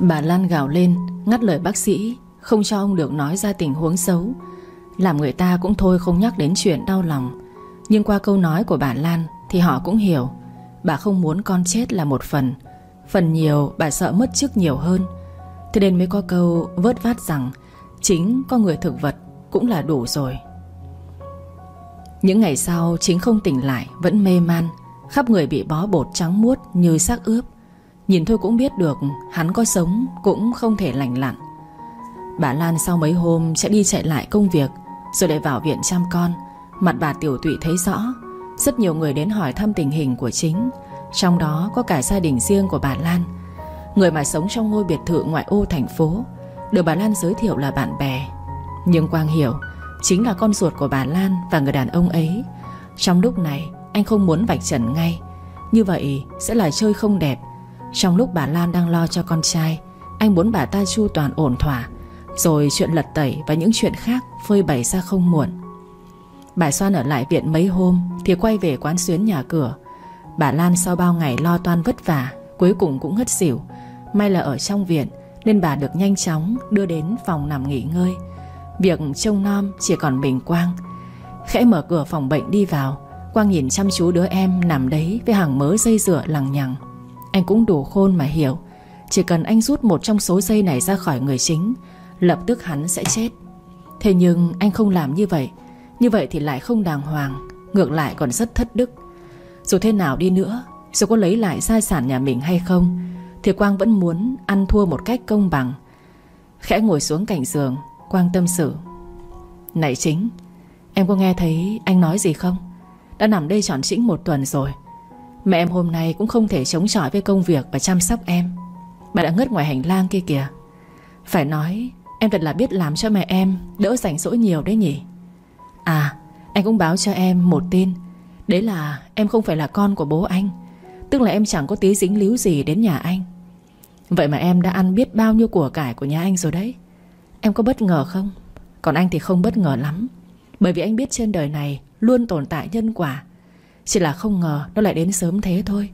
Bà Lan gào lên, Ngắt lời bác sĩ, Không cho ông được nói ra tình huống xấu. Làm người ta cũng thôi không nhắc đến chuyện đau lòng. Nhưng qua câu nói của bà Lan Thì họ cũng hiểu. Bà không muốn con chết là một phần. Phần nhiều bà sợ mất chức nhiều hơn. Thế nên mới có câu vớt vát rằng, Chính con người thực vật cũng là đủ rồi. Những ngày sau, chính không tỉnh lại, Vẫn mê man. Khắp người bị bó bột trắng muốt như xác ướp. Nhìn thôi cũng biết được, Hắn có sống cũng không thể lành lặn. Bà Lan sau mấy hôm sẽ đi chạy lại công việc, Rồi lại vào viện chăm con. Mặt bà tiểu tụy thấy rõ, Rất nhiều người đến hỏi thăm tình hình của chính, Trong đó có cả gia đình riêng của bà Lan. Người mà sống trong ngôi biệt thự ngoại ô thành phố, Được bà Lan giới thiệu là bạn bè. Nhưng Quang hiểu, Chính là con ruột của bà Lan và người đàn ông ấy. Trong lúc này, anh không muốn vạch trần ngay. Như vậy sẽ là chơi không đẹp. Trong lúc bà Lan đang lo cho con trai, Anh muốn bà ta chu toàn ổn thỏa, Rồi chuyện lật tẩy và những chuyện khác Phơi bày ra không muộn. Bà Soan ở lại viện mấy hôm Thì quay về quán xuyến nhà cửa. Bà Lan sau bao ngày lo toan vất vả, Cuối cùng cũng ngất xỉu. May là ở trong viện Nên bà được nhanh chóng đưa đến phòng nằm nghỉ ngơi. Việc trông nom chỉ còn mình Quang. Khẽ mở cửa phòng bệnh đi vào Quang nhìn chăm chú đứa em nằm đấy Với hàng mớ dây dựa lằng nhằng. Anh cũng đủ khôn mà hiểu. Chỉ cần anh rút một trong số dây này ra khỏi người chính, Lập tức hắn sẽ chết. Thế nhưng anh không làm như vậy. Như vậy thì lại không đàng hoàng, Ngược lại còn rất thất đức. Dù thế nào đi nữa, Dù có lấy lại gia sản nhà mình hay không, Thì Quang vẫn muốn ăn thua một cách công bằng. Khẽ ngồi xuống cạnh giường, Quang tâm sự. Này chính, Em có nghe thấy anh nói gì không? Đã nằm đây trọn chỉnh một tuần rồi Mẹ em hôm nay cũng không thể chống chọi với công việc Và chăm sóc em. Bà đã ngất ngoài hành lang kia kìa. Phải nói, em thật là biết làm cho mẹ em Đỡ rảnh rỗi nhiều đấy nhỉ? À anh cũng báo cho em một tin. Đấy là em không phải là con của bố anh. Tức là em chẳng có tí dính líu gì đến nhà anh. Vậy mà em đã ăn biết bao nhiêu của cải của nhà anh rồi đấy. Em có bất ngờ không? Còn anh thì không bất ngờ lắm. Bởi vì anh biết trên đời này Luôn tồn tại nhân quả. Chỉ là không ngờ nó lại đến sớm thế thôi.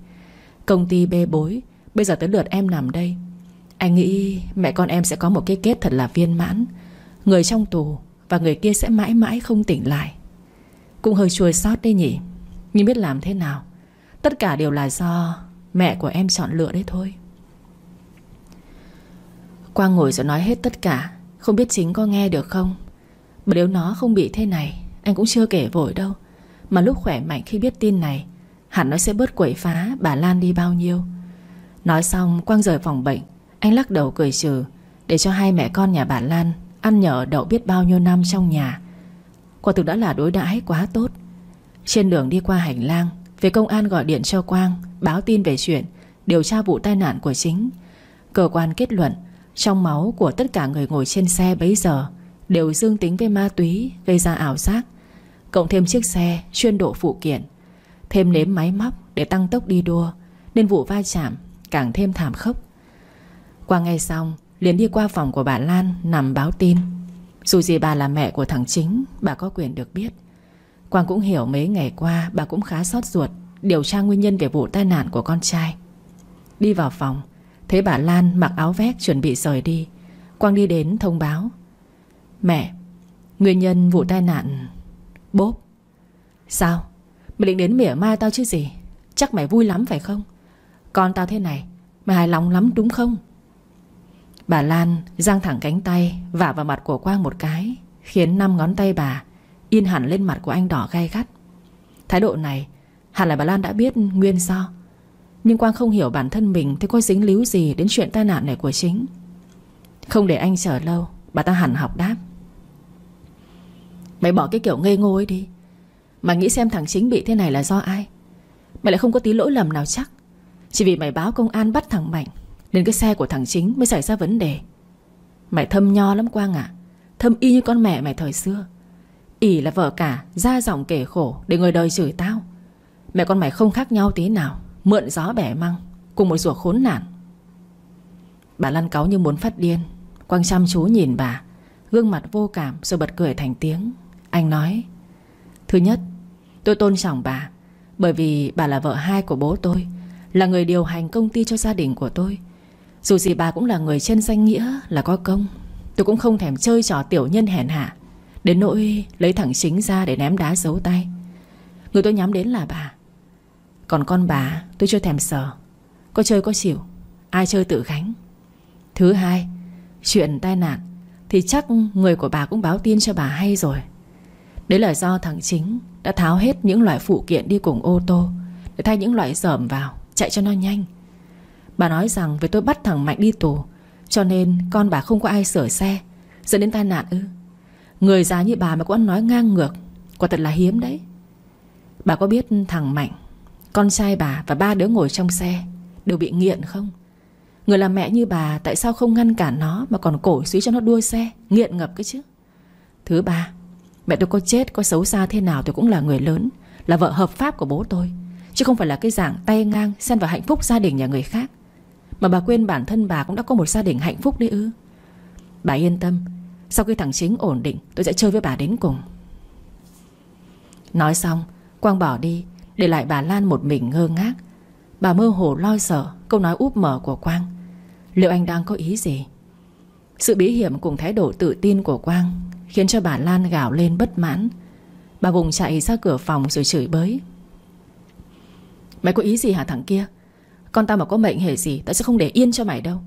Công ty bê bối, Bây giờ tới lượt em nằm đây. Anh nghĩ mẹ con em sẽ có một cái kết thật là viên mãn. Người trong tù Và người kia sẽ mãi mãi không tỉnh lại. Cũng hơi chua xót đấy nhỉ. Nhưng biết làm thế nào? Tất cả đều là do Mẹ của em chọn lựa đấy thôi. Quang ngồi rồi nói hết tất cả. Không biết chính có nghe được không? Mà nếu nó không bị thế này, Anh cũng chưa kể vội đâu. Mà lúc khỏe mạnh khi biết tin này, Hẳn nó sẽ bớt quậy phá bà Lan đi bao nhiêu. Nói xong Quang rời phòng bệnh, Anh lắc đầu cười trừ, Để cho hai mẹ con nhà bà Lan Ăn nhờ đậu biết bao nhiêu năm trong nhà. Quả thực đã là đối đãi quá tốt. Trên đường đi qua hành lang, Về công an gọi điện cho Quang, Báo tin về chuyện Điều tra vụ tai nạn của chính. Cơ quan kết luận, Trong máu của tất cả người ngồi trên xe bấy giờ Đều dương tính với ma túy, Gây ra ảo giác. Cộng thêm chiếc xe, chuyên độ phụ kiện, Thêm nếm máy móc để tăng tốc đi đua, Nên vụ va chạm càng thêm thảm khốc. Qua ngay xong liền đi qua phòng của bà Lan Nằm báo tin. Dù gì bà là mẹ của thằng chính, Bà có quyền được biết. Quang cũng hiểu mấy ngày qua bà cũng khá xót ruột, Điều tra nguyên nhân về vụ tai nạn của con trai. Đi vào phòng, Thấy bà Lan mặc áo vét chuẩn bị rời đi, Quang đi đến thông báo. Mẹ, Nguyên nhân vụ tai nạn Bốp. Sao? Mày định đến mỉa mai tao chứ gì? Chắc mày vui lắm phải không? Con tao thế này, Mày hài lòng lắm đúng không? Bà Lan giang thẳng cánh tay, Vả vào mặt của Quang một cái, Khiến năm ngón tay bà In hẳn lên mặt của anh đỏ gai gắt. Thái độ này, Hẳn là bà Lan đã biết nguyên do. Nhưng Quang không hiểu bản thân mình Thì có dính líu gì đến chuyện tai nạn này của chính. Không để anh chờ lâu, Bà ta hẳn học đáp. Mày bỏ cái kiểu ngây ngô ấy đi. Mày nghĩ xem thằng chính bị thế này là do ai? Mày lại không có tí lỗi lầm nào chắc. Chỉ vì mày báo công an bắt thằng Mạnh, Nên cái xe của thằng chính mới xảy ra vấn đề. Mày thâm nho lắm Quang ạ. Thâm y như con mẹ mày thời xưa. Ỉ là vợ cả, Ra giọng kể khổ để người đời chửi tao. Mẹ con mày không khác nhau tí nào, Mượn gió bẻ măng, Cùng một ruột khốn nạn. Bà lăn cáu như muốn phát điên. Quang chăm chú nhìn bà, Gương mặt vô cảm rồi bật cười thành tiếng. Anh nói, Thứ nhất, tôi tôn trọng bà, Bởi vì bà là vợ hai của bố tôi, Là người điều hành công ty cho gia đình của tôi. Dù gì bà cũng là người trên danh nghĩa Là có công. Tôi cũng không thèm chơi trò tiểu nhân hèn hạ, Đến nỗi lấy thẳng chính ra để ném đá giấu tay. Người tôi nhắm đến là bà. Còn con bà, tôi chưa thèm sờ Có chơi có chịu, Ai chơi tự gánh. Thứ hai, Chuyện tai nạn, Thì chắc người của bà cũng báo tin cho bà hay rồi. Đấy là do thằng chính Đã tháo hết những loại phụ kiện đi cùng ô tô, Để thay những loại dởm vào, Chạy cho nó nhanh. Bà nói rằng với tôi bắt thằng Mạnh đi tù, Cho nên con bà không có ai sửa xe, Dẫn đến tai nạn ư. Người già như bà mà cũng nói ngang ngược, Quả thật là hiếm đấy. Bà có biết thằng Mạnh, Con trai bà và ba đứa ngồi trong xe Đều bị nghiện không? Người làm mẹ như bà Tại sao không ngăn cản nó Mà còn cổ suý cho nó đua xe, Nghiện ngập cái chứ? Thứ ba Mẹ tôi có chết, có xấu xa thế nào Tôi cũng là người lớn, Là vợ hợp pháp của bố tôi, Chứ không phải là cái dạng tay ngang Xen vào hạnh phúc gia đình nhà người khác. Mà bà quên bản thân bà cũng đã có một gia đình hạnh phúc đấy ư. Bà yên tâm, Sau khi thằng chính ổn định, Tôi sẽ chơi với bà đến cùng. Nói xong, Quang bỏ đi, Để lại bà Lan một mình ngơ ngác. Bà mơ hồ lo sợ Câu nói úp mở của Quang. Liệu anh đang có ý gì? Sự bí hiểm cùng thái độ tự tin của Quang Khiến cho bà Lan gào lên bất mãn. Bà vùng chạy ra cửa phòng rồi chửi bới. Mày có ý gì hả thằng kia? Con tao mà có mệnh hệ gì, Tao sẽ không để yên cho mày đâu.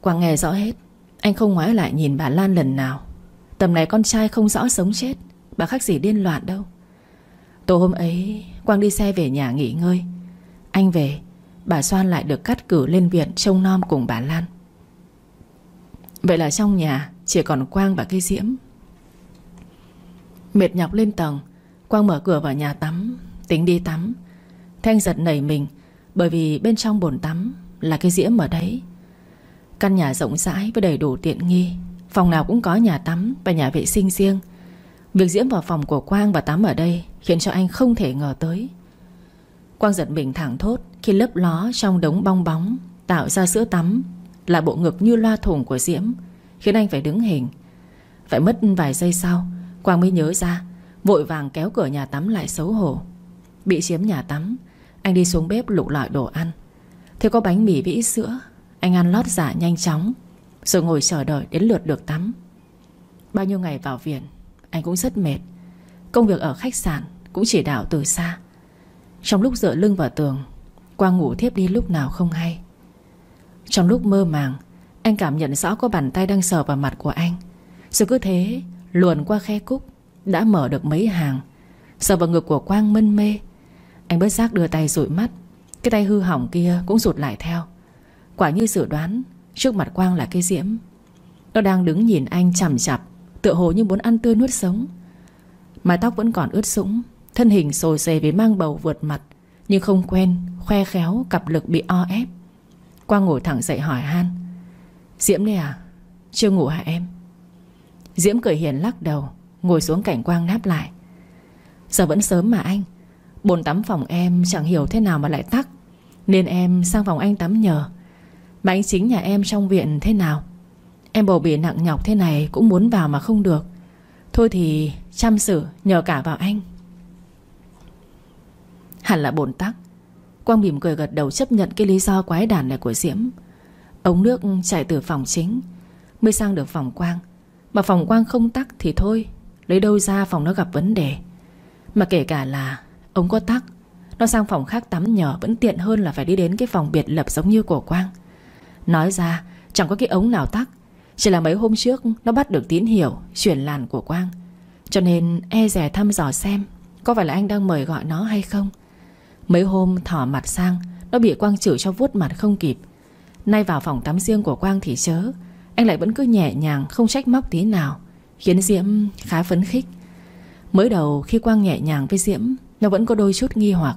Quang nghe rõ hết, Anh không ngoái lại nhìn bà Lan lần nào. Tầm này con trai không rõ sống chết, Bà khác gì điên loạn đâu. Tối hôm ấy, Quang đi xe về nhà nghỉ ngơi. Anh về, Bà Soan lại được cắt cử lên viện trông nom cùng bà Lan. Vậy là trong nhà. Chỉ còn Quang và cây diễm. Mệt nhọc lên tầng, Quang mở cửa vào nhà tắm, Tính đi tắm. Thanh giật nảy mình, Bởi vì bên trong bồn tắm Là cái diễm ở đấy. Căn nhà rộng rãi với đầy đủ tiện nghi, Phòng nào cũng có nhà tắm và nhà vệ sinh riêng. Việc diễm vào phòng của Quang và tắm ở đây Khiến cho anh không thể ngờ tới. Quang giật mình thẳng thốt Khi lấp ló trong đống bong bóng Tạo ra sữa tắm Là bộ ngực như loa thủng của Diễm. Khiến anh phải đứng hình. Phải mất vài giây sau, Quang mới nhớ ra, Vội vàng kéo cửa nhà tắm lại xấu hổ. Bị chiếm nhà tắm, Anh đi xuống bếp lục lọi đồ ăn. Thế có bánh mì với ít sữa, Anh ăn lót giả nhanh chóng, Rồi ngồi chờ đợi đến lượt được tắm. Bao nhiêu ngày vào viện, Anh cũng rất mệt. Công việc ở khách sạn cũng chỉ đạo từ xa. Trong lúc dựa lưng vào tường, Quang ngủ thiếp đi lúc nào không hay. Trong lúc mơ màng anh cảm nhận rõ có bàn tay đang sờ vào mặt của anh. Rồi cứ thế, Luồn qua khe cúc, Đã mở được mấy hàng. Sờ vào ngực của Quang mân mê. Anh bất giác đưa tay dụi mắt. Cái tay hư hỏng kia cũng rụt lại theo. Quả như dự đoán, Trước mặt Quang là cái diễm. Nó đang đứng nhìn anh chằm chặp, Tựa hồ như muốn ăn tươi nuốt sống. Mái tóc vẫn còn ướt sũng, Thân hình sồi xề vì mang bầu vượt mặt, Nhưng không quen, Khoe khéo, cặp lực bị o ép. Quang ngồi thẳng dậy hỏi han. Diễm đây à? Chưa ngủ hả em? Diễm cười hiền lắc đầu, Ngồi xuống cạnh Quang đáp lại. Giờ vẫn sớm mà anh. Bồn tắm phòng em chẳng hiểu thế nào mà lại tắc, Nên em sang phòng anh tắm nhờ. Mà anh chính nhà em trong viện thế nào? Em bầu bị nặng nhọc thế này Cũng muốn vào mà không được. Thôi thì chăm sự nhờ cả vào anh. Hẳn là bồn tắc. Quang mỉm cười gật đầu chấp nhận cái lý do quái đản này của Diễm. Ống nước chảy từ phòng chính. Mới sang được phòng Quang. Mà phòng Quang không tắc thì thôi, Lấy đâu ra phòng nó gặp vấn đề. Mà kể cả là ống có tắc, Nó sang phòng khác tắm nhờ Vẫn tiện hơn là phải đi đến cái phòng biệt lập giống như của Quang. Nói ra, chẳng có cái ống nào tắc, Chỉ là mấy hôm trước Nó bắt được tín hiệu chuyển làn của Quang. Cho nên e rè thăm dò xem Có phải là anh đang mời gọi nó hay không. Mấy hôm thỏ mặt sang, Nó bị Quang chửi cho vuốt mặt không kịp. Nay vào phòng tắm riêng của Quang thì chớ. Anh lại vẫn cứ nhẹ nhàng, Không trách móc tí nào, Khiến Diễm khá phấn khích. Mới đầu khi Quang nhẹ nhàng với Diễm, Nó vẫn có đôi chút nghi hoặc,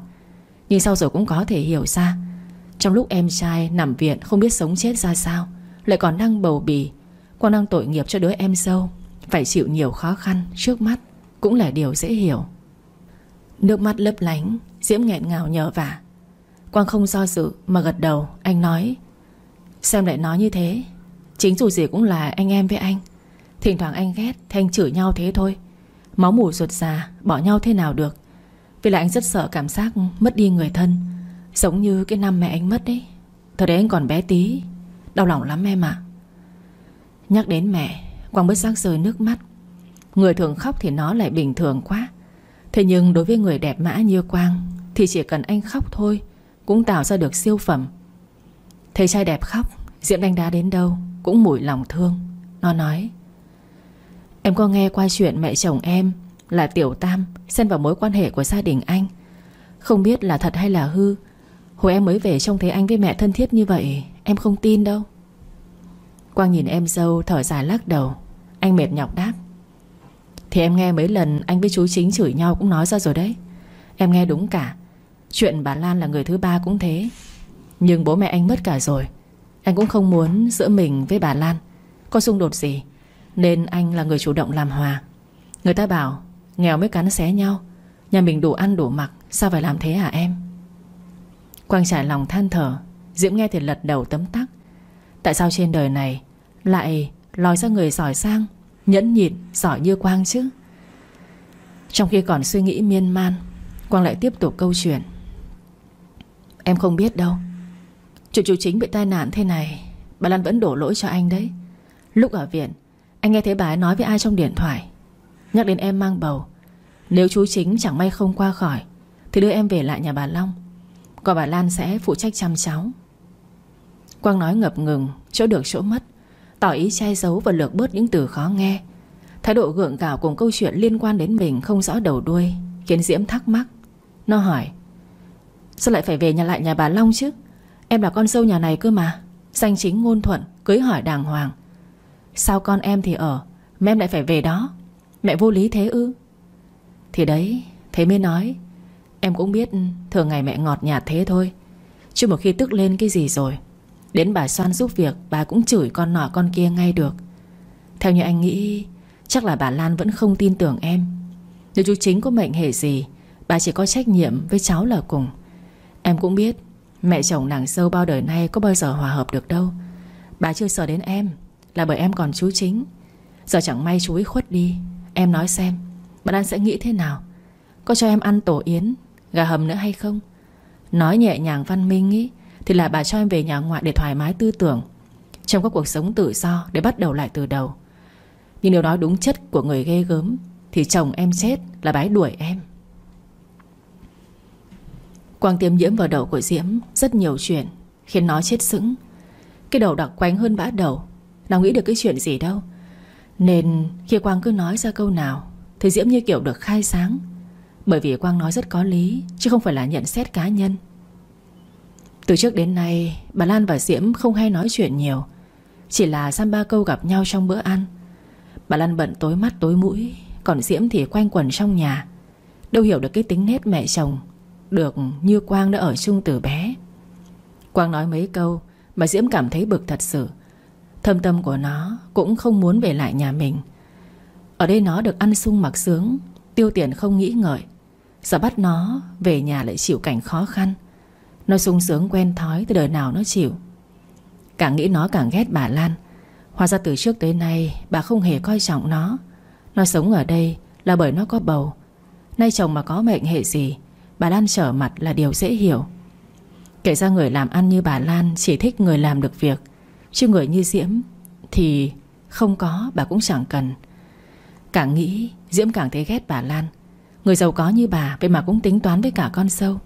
Nhưng sau rồi cũng có thể hiểu ra. Trong lúc em trai nằm viện Không biết sống chết ra sao, Lại còn đang bầu bì, Quang đang tội nghiệp cho đứa em dâu, Phải chịu nhiều khó khăn trước mắt, Cũng là điều dễ hiểu. Nước mắt lấp lánh, Diễm nghẹn ngào nhờ vả. Quang không do dự mà gật đầu, Anh nói Xem lại nói như thế. Chính dù gì cũng là anh em với anh. Thỉnh thoảng anh ghét thì anh chửi nhau thế thôi. Máu mủ ruột già, Bỏ nhau thế nào được? Vì là anh rất sợ cảm giác mất đi người thân. Giống như cái năm mẹ anh mất đấy Thời đấy anh còn bé tí. Đau lòng lắm em ạ. Nhắc đến mẹ, Quang bất giác rơi nước mắt. Người thường khóc thì nó lại bình thường quá. Thế nhưng đối với người đẹp mã như Quang, Thì chỉ cần anh khóc thôi, Cũng tạo ra được siêu phẩm. Thấy trai đẹp khóc, Diễm đánh đá đến đâu Cũng mủi lòng thương. Nó nói, Em có nghe qua chuyện mẹ chồng em Là Tiểu Tam Xen vào mối quan hệ của gia đình anh? Không biết là thật hay là hư. Hồi em mới về trông thấy anh với mẹ thân thiết như vậy, Em không tin đâu. Quang nhìn em dâu thở dài lắc đầu. Anh mệt nhọc đáp, Thì em nghe mấy lần anh với chú chính chửi nhau cũng nói ra rồi đấy. Em nghe đúng cả. Chuyện bà Lan là người thứ ba cũng thế. Nhưng bố mẹ anh mất cả rồi. Anh cũng không muốn giữa mình với bà Lan. Có xung đột gì, Nên anh là người chủ động làm hòa. Người ta bảo, nghèo mới cắn xé nhau. Nhà mình đủ ăn đủ mặc, Sao phải làm thế hả em? Quang trải lòng than thở, Diễm nghe thì lật đầu tấm tắc. Tại sao trên đời này Lại lòi ra người giỏi sang, Nhẫn nhịn, giỏi như Quang chứ? Trong khi còn suy nghĩ miên man, Quang lại tiếp tục câu chuyện. Em không biết đâu. Chuyện chú chính bị tai nạn thế này, Bà Lan vẫn đổ lỗi cho anh đấy. Lúc ở viện, Anh nghe thấy bà ấy nói với ai trong điện thoại. Nhắc đến em mang bầu. Nếu chú chính chẳng may không qua khỏi, Thì đưa em về lại nhà bà Long. Còn bà Lan sẽ phụ trách chăm cháu. Quang nói ngập ngừng, Chỗ được chỗ mất. Tỏ ý che giấu và lược bớt những từ khó nghe. Thái độ gượng gạo cùng câu chuyện liên quan đến mình Không rõ đầu đuôi, Khiến Diễm thắc mắc. Nó hỏi, Sao lại phải về nhà lại nhà bà Long chứ? Em là con dâu nhà này cơ mà. Danh chính ngôn thuận, Cưới hỏi đàng hoàng. Sao con em thì ở, Mà em lại phải về đó? Mẹ vô lý thế ư? Thì đấy, Thế mới nói. Em cũng biết Thường ngày mẹ ngọt nhạt thế thôi. Chứ một khi tức lên cái gì rồi, Đến bà xoan giúp việc, Bà cũng chửi con nọ con kia ngay được. Theo như anh nghĩ, Chắc là bà Lan vẫn không tin tưởng em. Nếu chú chính có mệnh hệ gì, Bà chỉ có trách nhiệm với cháu là cùng. Em cũng biết Mẹ chồng nàng sâu bao đời nay có bao giờ hòa hợp được đâu. Bà chưa sợ đến em, Là bởi em còn chú chính. Giờ chẳng may chú ấy khuất đi, Em nói xem, Bà Lan sẽ nghĩ thế nào? Có cho em ăn tổ yến, Gà hầm nữa hay không? Nói nhẹ nhàng văn minh ý, Thì là bà cho em về nhà ngoại để thoải mái tư tưởng, Trong các cuộc sống tự do Để bắt đầu lại từ đầu. Nhưng nếu nói đúng chất của người ghê gớm, Thì chồng em chết là bái đuổi em. Quang tiêm nhiễm vào đầu của Diễm, Rất nhiều chuyện, Khiến nó chết sững. Cái đầu đặc quánh hơn bã đầu Nào nghĩ được cái chuyện gì đâu. Nên khi Quang cứ nói ra câu nào, Thì Diễm như kiểu được khai sáng. Bởi vì Quang nói rất có lý, Chứ không phải là nhận xét cá nhân. Từ trước đến nay, Bà Lan và Diễm không hay nói chuyện nhiều, Chỉ là xăm ba câu gặp nhau trong bữa ăn. Bà Lan bận tối mắt tối mũi, Còn Diễm thì quanh quẩn trong nhà, Đâu hiểu được cái tính nết mẹ chồng được như Quang đã ở chung từ bé. Quang nói mấy câu Mà Diễm cảm thấy bực thật sự. Thâm tâm của nó cũng không muốn về lại nhà mình. Ở đây nó được ăn sung mặc sướng, Tiêu tiền không nghĩ ngợi. Giờ bắt nó về nhà lại chịu cảnh khó khăn. Nó sung sướng quen thói Từ đời nào nó chịu. Càng nghĩ nó càng ghét bà Lan. Hóa ra từ trước tới nay, Bà không hề coi trọng nó. Nó sống ở đây là bởi nó có bầu. Nay chồng mà có mệnh hệ gì Bà Lan trở mặt là điều dễ hiểu. Kể ra người làm ăn như bà Lan Chỉ thích người làm được việc, Chứ người như Diễm Thì không có, bà cũng chẳng cần. Càng nghĩ, Diễm càng thấy ghét bà Lan. Người giàu có như bà, Vậy mà cũng tính toán với cả con sâu.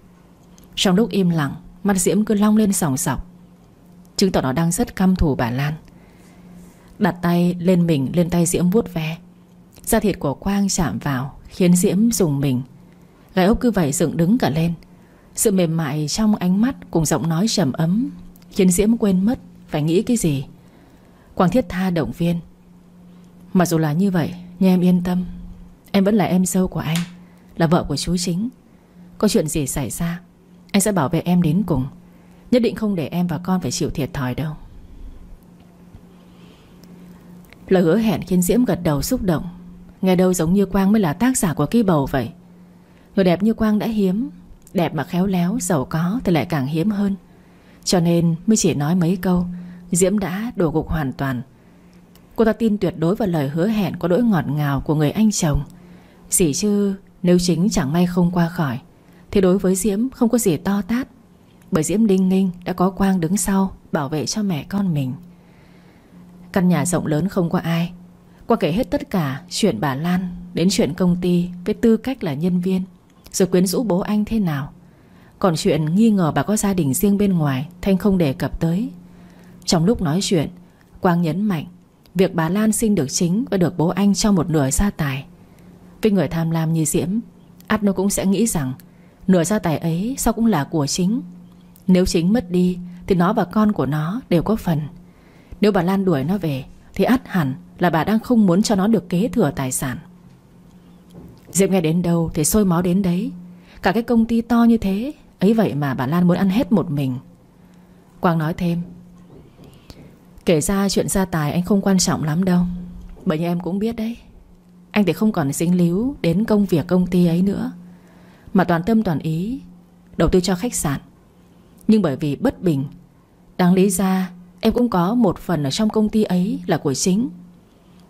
Trong lúc im lặng, Mắt Diễm cứ long lên sòng sọc. Chứng tỏ nó đang rất căm thù bà Lan. Đặt tay lên mình, Lên tay Diễm vuốt ve. Da thịt của Quang chạm vào, Khiến Diễm dùng mình. Gái ốc cứ vậy dựng đứng cả lên. Sự mềm mại trong ánh mắt Cùng giọng nói trầm ấm Khiến Diễm quên mất phải nghĩ cái gì. Quang thiết tha động viên. Mặc dù là như vậy, Nhưng em yên tâm. Em vẫn là em dâu của anh, Là vợ của chú chính. Có chuyện gì xảy ra, Anh sẽ bảo vệ em đến cùng. Nhất định không để em và con phải chịu thiệt thòi đâu. Lời hứa hẹn khiến Diễm gật đầu xúc động. Nghe đâu giống như Quang mới là tác giả của cái bầu vậy. Người đẹp như Quang đã hiếm. Đẹp mà khéo léo, giàu có thì lại càng hiếm hơn. Cho nên mới chỉ nói mấy câu Diễm đã đổ gục hoàn toàn. Cô ta tin tuyệt đối vào lời hứa hẹn Có đỗi ngọt ngào của người anh chồng. Dĩ chứ nếu chính chẳng may không qua khỏi Thì đối với Diễm không có gì to tát. Bởi Diễm Đinh Ninh đã có Quang đứng sau Bảo vệ cho mẹ con mình. Căn nhà rộng lớn không có ai. Qua kể hết tất cả chuyện bà Lan Đến chuyện công ty Với tư cách là nhân viên. Rồi quyến rũ bố anh thế nào? Còn chuyện nghi ngờ bà có gia đình riêng bên ngoài, Thanh không đề cập tới. Trong lúc nói chuyện, Quang nhấn mạnh, Việc bà Lan sinh được chính và được bố anh cho một nửa gia tài. Với người tham lam như Diễm, ắt nó cũng sẽ nghĩ rằng, Nửa gia tài ấy sao cũng là của chính. Nếu chính mất đi, Thì nó và con của nó đều có phần. Nếu bà Lan đuổi nó về, Thì ắt hẳn là bà đang không muốn cho nó được kế thừa tài sản. Diệp nghe đến đâu thì sôi máu đến đấy. Cả cái công ty to như thế, Ấy vậy mà bà Lan muốn ăn hết một mình. Quang nói thêm, Kể ra chuyện gia tài anh không quan trọng lắm đâu, Bởi như em cũng biết đấy. Anh thì không còn dính líu Đến công việc công ty ấy nữa, Mà toàn tâm toàn ý Đầu tư cho khách sạn. Nhưng bởi vì bất bình, Đáng lý ra em cũng có một phần ở trong công ty ấy là của chính.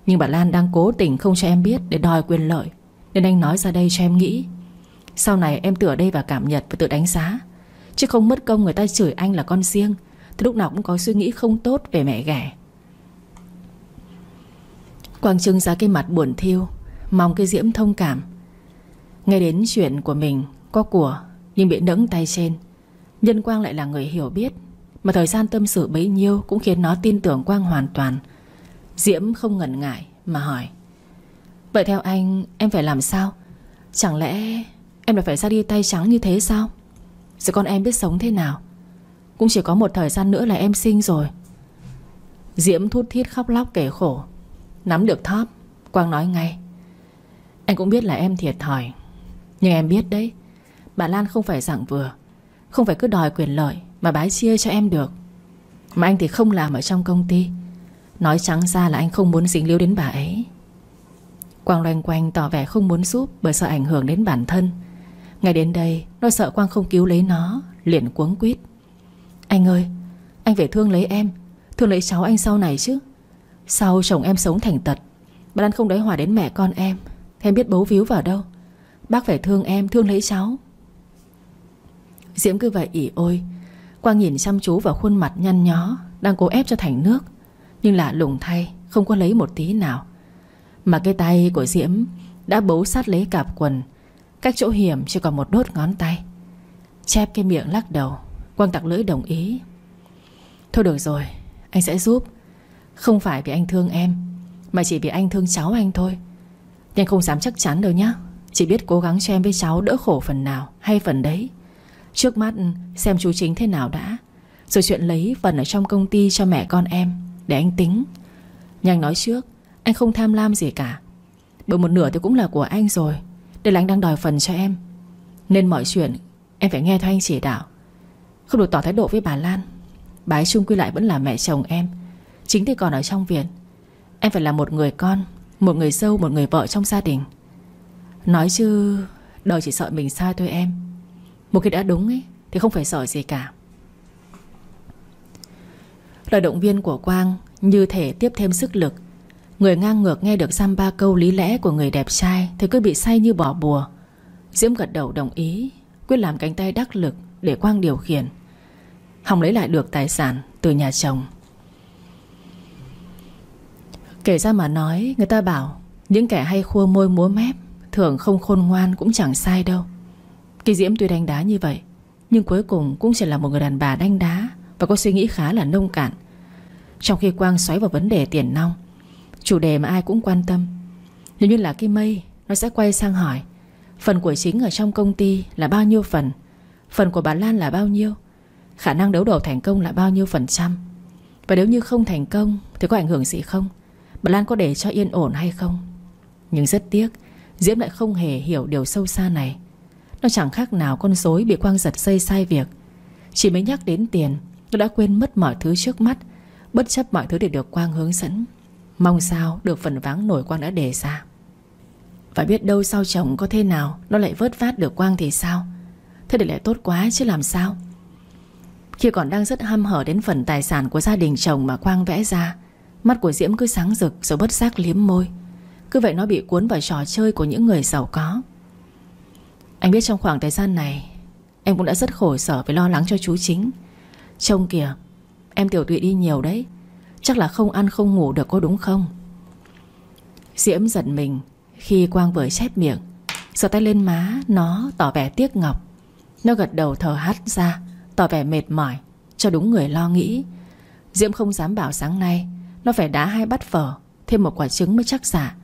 Nhưng bà Lan đang cố tình không cho em biết Để đòi quyền lợi nên anh nói ra đây cho em nghĩ. Sau này em tự ở đây và cảm nhận và tự đánh giá. Chứ không mất công người ta chửi anh là con riêng, thì lúc nào cũng có suy nghĩ không tốt về mẹ ghẻ. Quang trưng ra cái mặt buồn thiêu, Mong cái diễm thông cảm. Nghe đến chuyện của mình, Có của, Nhưng bị nẫng tay trên. Nhân Quang lại là người hiểu biết, Mà thời gian tâm sự bấy nhiêu Cũng khiến nó tin tưởng Quang hoàn toàn. Diễm không ngần ngại mà hỏi. Vậy theo anh, em phải làm sao? Chẳng lẽ em lại phải ra đi tay trắng như thế sao? Rồi con em biết sống thế nào? Cũng chỉ có một thời gian nữa là em sinh rồi. Diễm thút thít khóc lóc kể khổ. Nắm được thóp, Quang nói ngay. Anh cũng biết là em thiệt thòi. Nhưng em biết đấy, Bà Lan không phải dạng vừa. Không phải cứ đòi quyền lợi Mà bái chia cho em được. Mà anh thì không làm ở trong công ty. Nói trắng ra là anh không muốn dính líu đến bà ấy. Quang loanh quanh tỏ vẻ không muốn giúp Bởi sợ ảnh hưởng đến bản thân. Ngay đến đây Nó sợ Quang không cứu lấy nó Liền cuống quýt. Anh ơi Anh phải thương lấy em Thương lấy cháu anh sau này chứ. Sau chồng em sống thành tật Bà Lan không đói hòa đến mẹ con em em biết bấu víu vào đâu. Bác phải thương em, thương lấy cháu. Diễm cứ vậy ỉ ôi. Quang nhìn chăm chú vào khuôn mặt nhăn nhó Đang cố ép cho thành nước. Nhưng lạ lùng thay Không có lấy một tí nào. Mà cái tay của Diễm Đã bấu sát lấy cạp quần. Cách chỗ hiểm chỉ còn một đốt ngón tay. Chép cái miệng lắc đầu. Quang tặc lưỡi đồng ý. Thôi được rồi, Anh sẽ giúp. Không phải vì anh thương em, Mà chỉ vì anh thương cháu anh thôi. Nhưng không dám chắc chắn đâu nhá. Chỉ biết cố gắng cho em với cháu đỡ khổ phần nào Hay phần đấy. Trước mắt, xem chú chính thế nào đã. Rồi chuyện lấy phần ở trong công ty cho mẹ con em, Để anh tính. Nhanh nói trước. Anh không tham lam gì cả. Bởi một nửa thì cũng là của anh rồi. Đây là anh đang đòi phần cho em. Nên mọi chuyện em phải nghe theo anh chỉ đạo. Không được tỏ thái độ với bà Lan. Bà ấy chung quy lại vẫn là mẹ chồng em. Chính thì còn ở trong viện. Em phải là một người con Một người dâu, một người vợ trong gia đình. Nói chứ Đời chỉ sợ mình sai thôi em. Một khi đã đúng ấy Thì không phải sợ gì cả. Lời động viên của Quang Như thể tiếp thêm sức lực. Người ngang ngược nghe được xăm ba câu lý lẽ của người đẹp trai Thì cứ bị say như bỏ bùa. Diễm gật đầu đồng ý, Quyết làm cánh tay đắc lực để Quang điều khiển. Hồng lấy lại được tài sản từ nhà chồng. Kể ra mà nói, Người ta bảo, Những kẻ hay khua môi múa mép, Thường không khôn ngoan cũng chẳng sai đâu. Kỳ Diễm tuy đánh đá như vậy, Nhưng cuối cùng cũng chỉ là một người đàn bà đánh đá Và có suy nghĩ khá là nông cạn. Trong khi Quang xoáy vào vấn đề tiền nong Chủ đề mà ai cũng quan tâm. Nếu như là cái mây, Nó sẽ quay sang hỏi, Phần của chính ở trong công ty là bao nhiêu phần? Phần của bà Lan là bao nhiêu? Khả năng đấu đầu thành công là bao nhiêu phần trăm? Và nếu như không thành công Thì có ảnh hưởng gì không? Bà Lan có để cho yên ổn hay không? Nhưng rất tiếc, Diễm lại không hề hiểu điều sâu xa này. Nó chẳng khác nào con rối bị quang giật xây sai việc. Chỉ mới nhắc đến tiền, Nó đã quên mất mọi thứ trước mắt, Bất chấp mọi thứ để được quang hướng dẫn. Mong sao được phần vắng nổi quang đã đề ra. Và biết đâu sau chồng có thế nào, Nó lại vớt vát được quang thì sao? Thế thì lại tốt quá chứ làm sao? Khi còn đang rất hăm hở đến phần tài sản của gia đình chồng mà Quang vẽ ra, Mắt của Diễm cứ sáng rực rồi bất giác liếm môi. Cứ vậy nó bị cuốn vào trò chơi của những người giàu có. Anh biết trong khoảng thời gian này, Em cũng đã rất khổ sở Vì lo lắng cho chú chính. Trông kìa, Em tiểu tụy đi nhiều đấy. Chắc là không ăn không ngủ được có đúng không? Diễm giận mình Khi Quang vừa chép miệng Sợ tay lên má Nó tỏ vẻ tiếc ngọc. Nó gật đầu thở hắt ra, Tỏ vẻ mệt mỏi, Cho đúng người lo nghĩ. Diễm không dám bảo sáng nay, Nó phải đá hai bát phở, Thêm một quả trứng mới chắc giả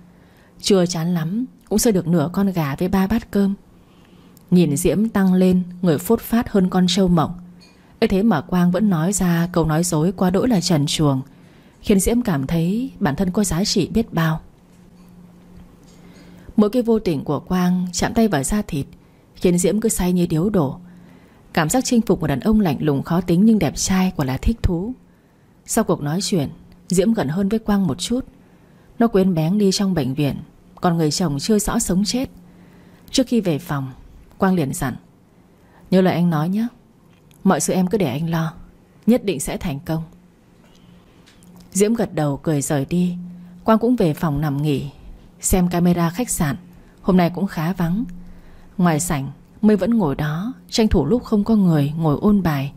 Chưa chán lắm, Cũng sơ được nửa con gà với ba bát cơm. Nhìn Diễm tăng lên, Người phốt phát hơn con trâu mộng. Ấy thế mà Quang vẫn nói ra câu nói dối quá đỗi là trần chuồng. Khiến Diễm cảm thấy bản thân có giá trị biết bao. Mỗi cái vô tình của Quang chạm tay vào da thịt, Khiến Diễm cứ say như điếu đổ. Cảm giác chinh phục một đàn ông lạnh lùng khó tính nhưng đẹp trai quả là thích thú. Sau cuộc nói chuyện, Diễm gần hơn với Quang một chút. Nó quên bén đi trong bệnh viện, Còn người chồng chưa rõ sống chết. Trước khi về phòng, Quang liền dặn, Nhớ lời anh nói nhé, Mọi sự em cứ để anh lo, Nhất định sẽ thành công. Diễm gật đầu cười rời đi. Quang cũng về phòng nằm nghỉ, Xem camera khách sạn. Hôm nay cũng khá vắng. Ngoài sảnh Mây vẫn ngồi đó, Tranh thủ lúc không có người ngồi ôn bài.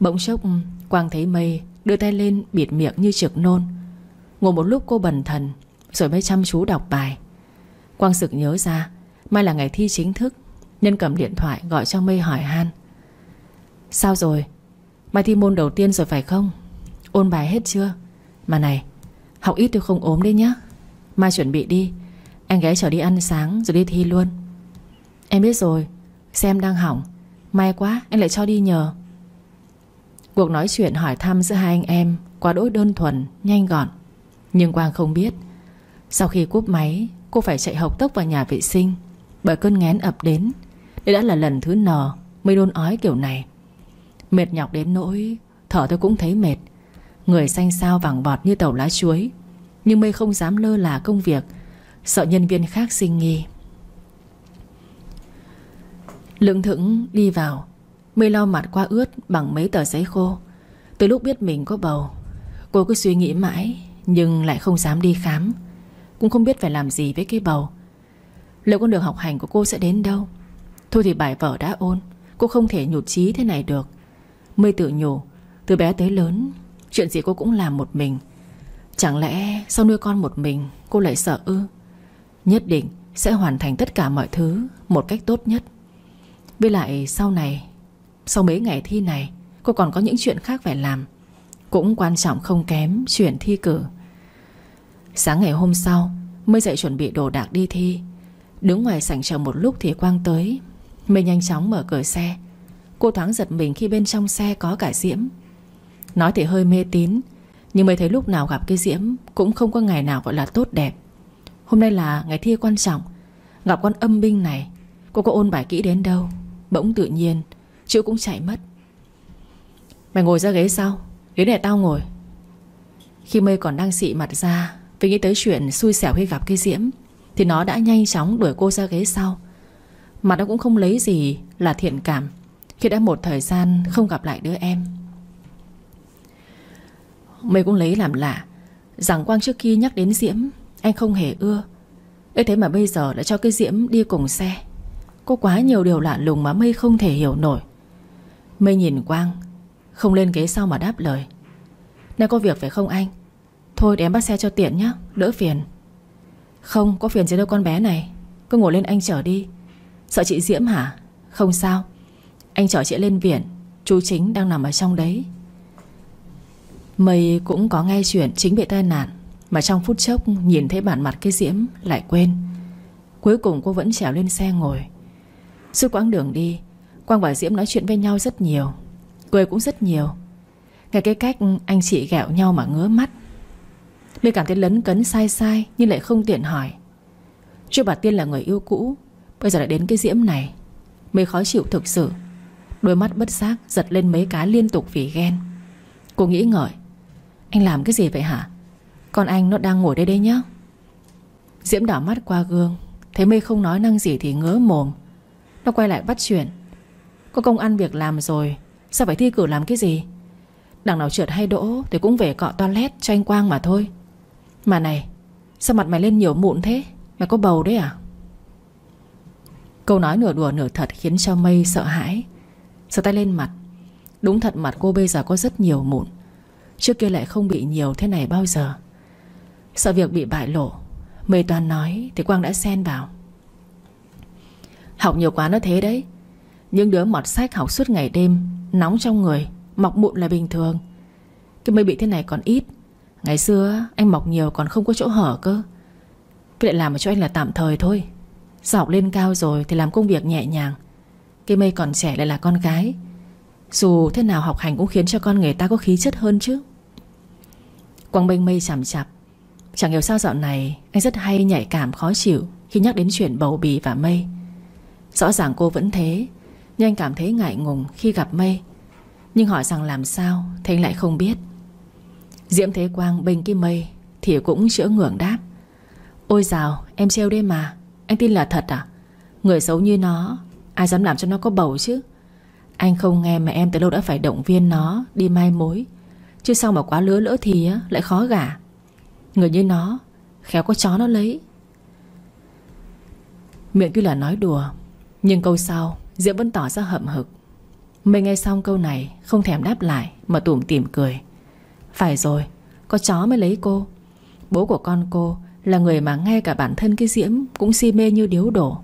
Bỗng chốc, Quang thấy Mây đưa tay lên bịt miệng như trực nôn. Ngồi một lúc cô bần thần, Rồi mới chăm chú đọc bài. Quang sực nhớ ra, Mai là ngày thi chính thức, Nên cầm điện thoại gọi cho Mây hỏi han. Sao rồi? Mai thi môn đầu tiên rồi phải không? Ôn bài hết chưa? Mà này Học ít tôi không ốm đấy nhá. Mai chuẩn bị đi. Anh ghé trở đi ăn sáng rồi đi thi luôn. Em biết rồi em đang hỏng. May quá anh lại cho đi nhờ. Cuộc nói chuyện hỏi thăm giữa hai anh em Quá đỗi đơn thuần, nhanh gọn. Nhưng Quang không biết Sau khi cúp máy Cô phải chạy học tốc vào nhà vệ sinh. Bởi cơn ngén ập đến Đây đã là lần thứ nờ Mới đôn ói kiểu này. Mệt nhọc đến nỗi Thở tôi cũng thấy mệt. Người xanh xao vàng bọt như tàu lá chuối. Nhưng mây không dám lơ là công việc. Sợ nhân viên khác sinh nghi. Lưỡng thững đi vào. Mây lau mặt qua ướt bằng mấy tờ giấy khô. Từ lúc biết mình có bầu, Cô cứ suy nghĩ mãi, Nhưng lại không dám đi khám. Cũng không biết phải làm gì với cái bầu. Liệu con đường học hành của cô sẽ đến đâu? Thôi thì bài vở đã ôn, Cô không thể nhụt chí thế này được. Mây tự nhủ, Từ bé tới lớn Chuyện gì cô cũng làm một mình. Chẳng lẽ sau nuôi con một mình, Cô lại sợ ư? Nhất định sẽ hoàn thành tất cả mọi thứ Một cách tốt nhất. Với lại sau này, Sau mấy ngày thi này, Cô còn có những chuyện khác phải làm. Cũng quan trọng không kém chuyện thi cử. Sáng ngày hôm sau, Mới dậy chuẩn bị đồ đạc đi thi. Đứng ngoài sảnh chờ một lúc thì Quang tới, Mới nhanh chóng mở cửa xe. Cô thoáng giật mình khi bên trong xe có cả Diễm. Nói thì hơi mê tín, Nhưng mới thấy lúc nào gặp cái Diễm Cũng không có ngày nào gọi là tốt đẹp. Hôm nay là ngày thi quan trọng, Gặp con âm binh này, Cô có ôn bài kỹ đến đâu, Bỗng tự nhiên, Chữ cũng chạy mất. Mày ngồi ra ghế sau Ghế này tao ngồi. Khi mây còn đang xị mặt ra, Vì nghĩ tới chuyện xui xẻo khi gặp cái Diễm, Thì nó đã nhanh chóng đuổi cô ra ghế sau. Mà nó cũng không lấy gì là thiện cảm, Khi đã một thời gian không gặp lại đứa em. Mây cũng lấy làm lạ. Rằng Quang trước khi nhắc đến Diễm, Anh không hề ưa. Ấy thế mà bây giờ lại cho cái Diễm đi cùng xe. Có quá nhiều điều lạ lùng mà Mây không thể hiểu nổi. Mây nhìn Quang, Không lên ghế sau mà đáp lời. Này có việc phải không anh? Thôi để em bắt xe cho tiện nhé Đỡ phiền. Không, có phiền gì đâu con bé này. Cứ ngồi lên anh chở đi. Sợ chị Diễm hả? Không sao. Anh chở chị lên viện. Chú chính đang nằm ở trong đấy. Mây cũng có nghe chuyện chính bị tai nạn, Mà trong phút chốc nhìn thấy bản mặt cái diễm Lại quên. Cuối cùng cô vẫn trèo lên xe ngồi. Suốt quãng đường đi, Quang và Diễm nói chuyện với nhau rất nhiều, Cười cũng rất nhiều. Nghe cái cách anh chị gẹo nhau mà ngứa mắt. Mây cảm thấy lấn cấn sai sai Nhưng lại không tiện hỏi. Chưa bà Tiên là người yêu cũ, Bây giờ lại đến cái Diễm này. Mây khó chịu thực sự. Đôi mắt bất giác giật lên mấy cái liên tục vì ghen. Cô nghĩ ngợi anh làm cái gì vậy hả? Con anh nó đang ngồi đây đây nhá. Diễm đảo mắt qua gương, Thấy mây không nói năng gì thì ngớ mồm. Nó quay lại bắt chuyện. Có công ăn việc làm rồi, Sao phải thi cử làm cái gì? Đằng nào trượt hay đỗ Thì cũng về cọ toilet cho anh Quang mà thôi. Mà này, Sao mặt mày lên nhiều mụn thế? Mày có bầu đấy à? Câu nói nửa đùa nửa thật khiến cho mây sợ hãi. Sờ tay lên mặt. Đúng thật mặt cô bây giờ có rất nhiều mụn. Trước kia lại không bị nhiều thế này bao giờ. Sợ việc bị bại lộ. Mây Toàn nói Thì Quang đã xen vào. Học nhiều quá nó thế đấy. Những đứa mọt sách học suốt ngày đêm, Nóng trong người, Mọc mụn là bình thường. Cái mây bị thế này còn ít. Ngày xưa anh mọc nhiều còn không có chỗ hở cơ. Cái lại làm cho anh là tạm thời thôi. Học lên cao rồi thì làm công việc nhẹ nhàng. Cái mây còn trẻ lại là con gái. Dù thế nào học hành cũng khiến cho con người ta có khí chất hơn chứ. Quang mênh mây chằm chặp Chẳng hiểu sao dạo này Anh rất hay nhạy cảm khó chịu Khi nhắc đến chuyện bầu bì và mây. Rõ ràng cô vẫn thế, Nhưng anh cảm thấy ngại ngùng khi gặp mây. Nhưng hỏi rằng làm sao Thì anh lại không biết. Diễm Thế Quang bên cái mây Thì cũng chữa ngưỡng đáp. Ôi dào, em trêu đây mà, Anh tin là thật à? Người xấu như nó, Ai dám làm cho nó có bầu chứ? Anh không nghe mà em từ lâu đã phải động viên nó, Đi mai mối. Chứ sao mà quá lứa lỡ thì á, lại khó gả. Người như nó Khéo có chó nó lấy. Miệng cứ là nói đùa Nhưng câu sau Diễm vẫn tỏ ra hậm hực. Mình nghe xong câu này Không thèm đáp lại Mà tủm tỉm cười. Phải rồi Có chó mới lấy cô. Bố của con cô Là người mà ngay cả bản thân cái Diễm Cũng si mê như điếu đổ.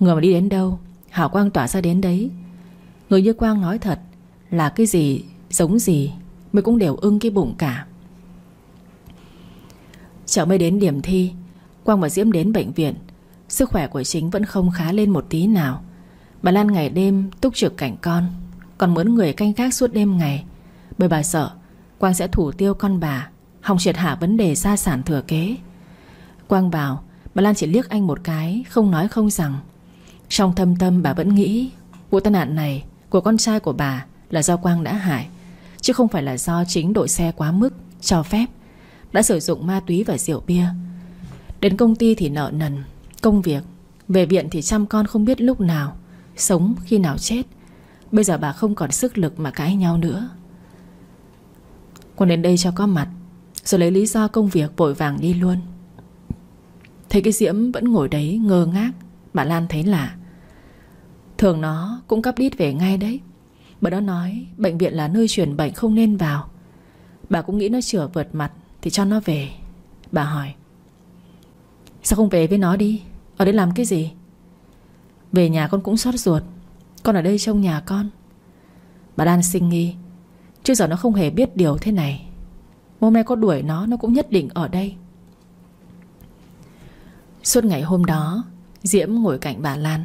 Người mà đi đến đâu Hảo Quang tỏa ra đến đấy. Người như Quang nói thật Là cái gì giống gì Mới cũng đều ưng cái bụng cả. Chợ mới đến điểm thi, Quang và Diễm đến bệnh viện. Sức khỏe của chính vẫn không khá lên một tí nào. Bà Lan ngày đêm túc trực cảnh con, Còn mướn người canh gác suốt đêm ngày. Bởi bà sợ Quang sẽ thủ tiêu con bà Hòng triệt hạ vấn đề gia sản thừa kế. Quang bảo Bà Lan chỉ liếc anh một cái, Không nói không rằng. Trong thâm tâm bà vẫn nghĩ, Vụ tai nạn này của con trai của bà Là do Quang đã hại. Chứ không phải là do chính đội xe quá mức, Cho phép. Đã sử dụng ma túy và rượu bia. Đến công ty thì nợ nần, Công việc. Về viện thì chăm con không biết lúc nào, Sống khi nào chết. Bây giờ bà không còn sức lực mà cãi nhau nữa. Còn đến đây cho có mặt, Rồi lấy lý do công việc vội vàng đi luôn. Thấy cái Diễm vẫn ngồi đấy ngơ ngác, Bà Lan thấy lạ. Thường nó cũng cắp đít về ngay đấy. Bà đó nói, bệnh viện là nơi truyền bệnh không nên vào. Bà cũng nghĩ nó chữa vượt mặt Thì cho nó về. Bà hỏi, Sao không về với nó đi? Ở đây làm cái gì? Về nhà con cũng xót ruột. Con ở đây trông nhà con. Bà đang sinh nghi Trước giờ nó không hề biết điều thế này. Hôm nay có đuổi nó Nó cũng nhất định ở đây. Suốt ngày hôm đó, Diễm ngồi cạnh bà Lan.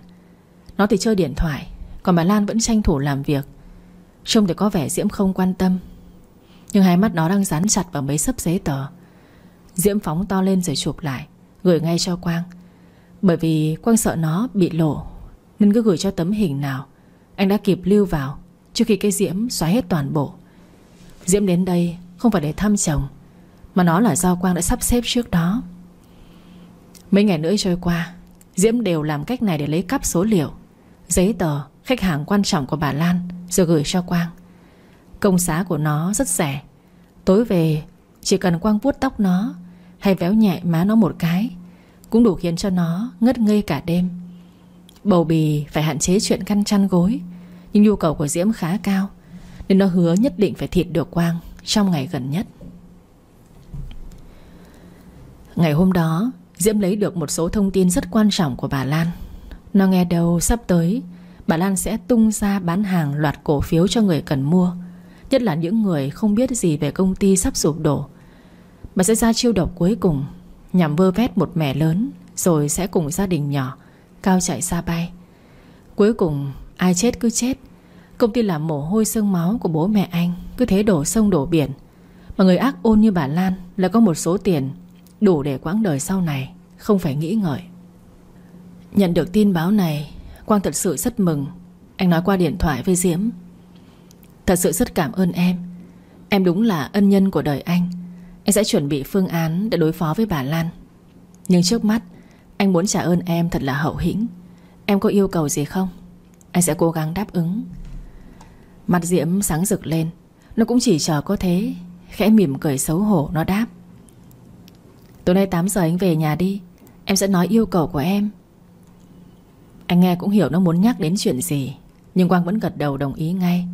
Nó thì chơi điện thoại, Còn bà Lan vẫn tranh thủ làm việc. Trông thì có vẻ Diễm không quan tâm. Nhưng hai mắt nó đang dán chặt vào mấy sấp giấy tờ. Diễm phóng to lên rồi chụp lại, Gửi ngay cho Quang. Bởi vì Quang sợ nó bị lộ, Nên cứ gửi cho tấm hình nào. Anh đã kịp lưu vào, Trước khi cái Diễm xóa hết toàn bộ. Diễm đến đây không phải để thăm chồng, Mà nó là do Quang đã sắp xếp trước đó. Mấy ngày nữa trôi qua, Diễm đều làm cách này để lấy cắp số liệu, Giấy tờ Khách hàng quan trọng của bà Lan Rồi gửi cho Quang. Công xá của nó rất rẻ. Tối về, chỉ cần Quang vuốt tóc nó Hay véo nhẹ má nó một cái, Cũng đủ khiến cho nó ngất ngây cả đêm. Bầu bì phải hạn chế chuyện căn chăn gối, Nhưng nhu cầu của Diễm khá cao, Nên nó hứa nhất định phải thịt được Quang Trong ngày gần nhất. Ngày hôm đó, Diễm lấy được một số thông tin rất quan trọng của bà Lan. Nó nghe đâu sắp tới Bà Lan sẽ tung ra bán hàng loạt cổ phiếu cho người cần mua, Nhất là những người không biết gì về công ty sắp sụp đổ. Bà sẽ ra chiêu độc cuối cùng, Nhằm vơ vét một mẻ lớn, Rồi sẽ cùng gia đình nhỏ, Cao chạy xa bay. Cuối cùng, ai chết cứ chết. Công ty làm mồ hôi sương máu của bố mẹ anh, Cứ thế đổ sông đổ biển. Mà người ác ôn như bà Lan Là có một số tiền, Đủ để quãng đời sau này, Không phải nghĩ ngợi. Nhận được tin báo này Quang thật sự rất mừng. Anh nói qua điện thoại với Diễm. Thật sự rất cảm ơn em. Em đúng là ân nhân của đời anh. Anh sẽ chuẩn bị phương án để đối phó với bà Lan. Nhưng trước mắt, Anh muốn trả ơn em thật là hậu hĩnh. Em có yêu cầu gì không? Anh sẽ cố gắng đáp ứng. Mặt Diễm sáng rực lên. Nó cũng chỉ chờ có thế. Khẽ mỉm cười xấu hổ, nó đáp. Tối nay 8 giờ anh về nhà đi. Em sẽ nói yêu cầu của em. Anh nghe cũng hiểu nó muốn nhắc đến chuyện gì, Nhưng Quang vẫn gật đầu đồng ý ngay.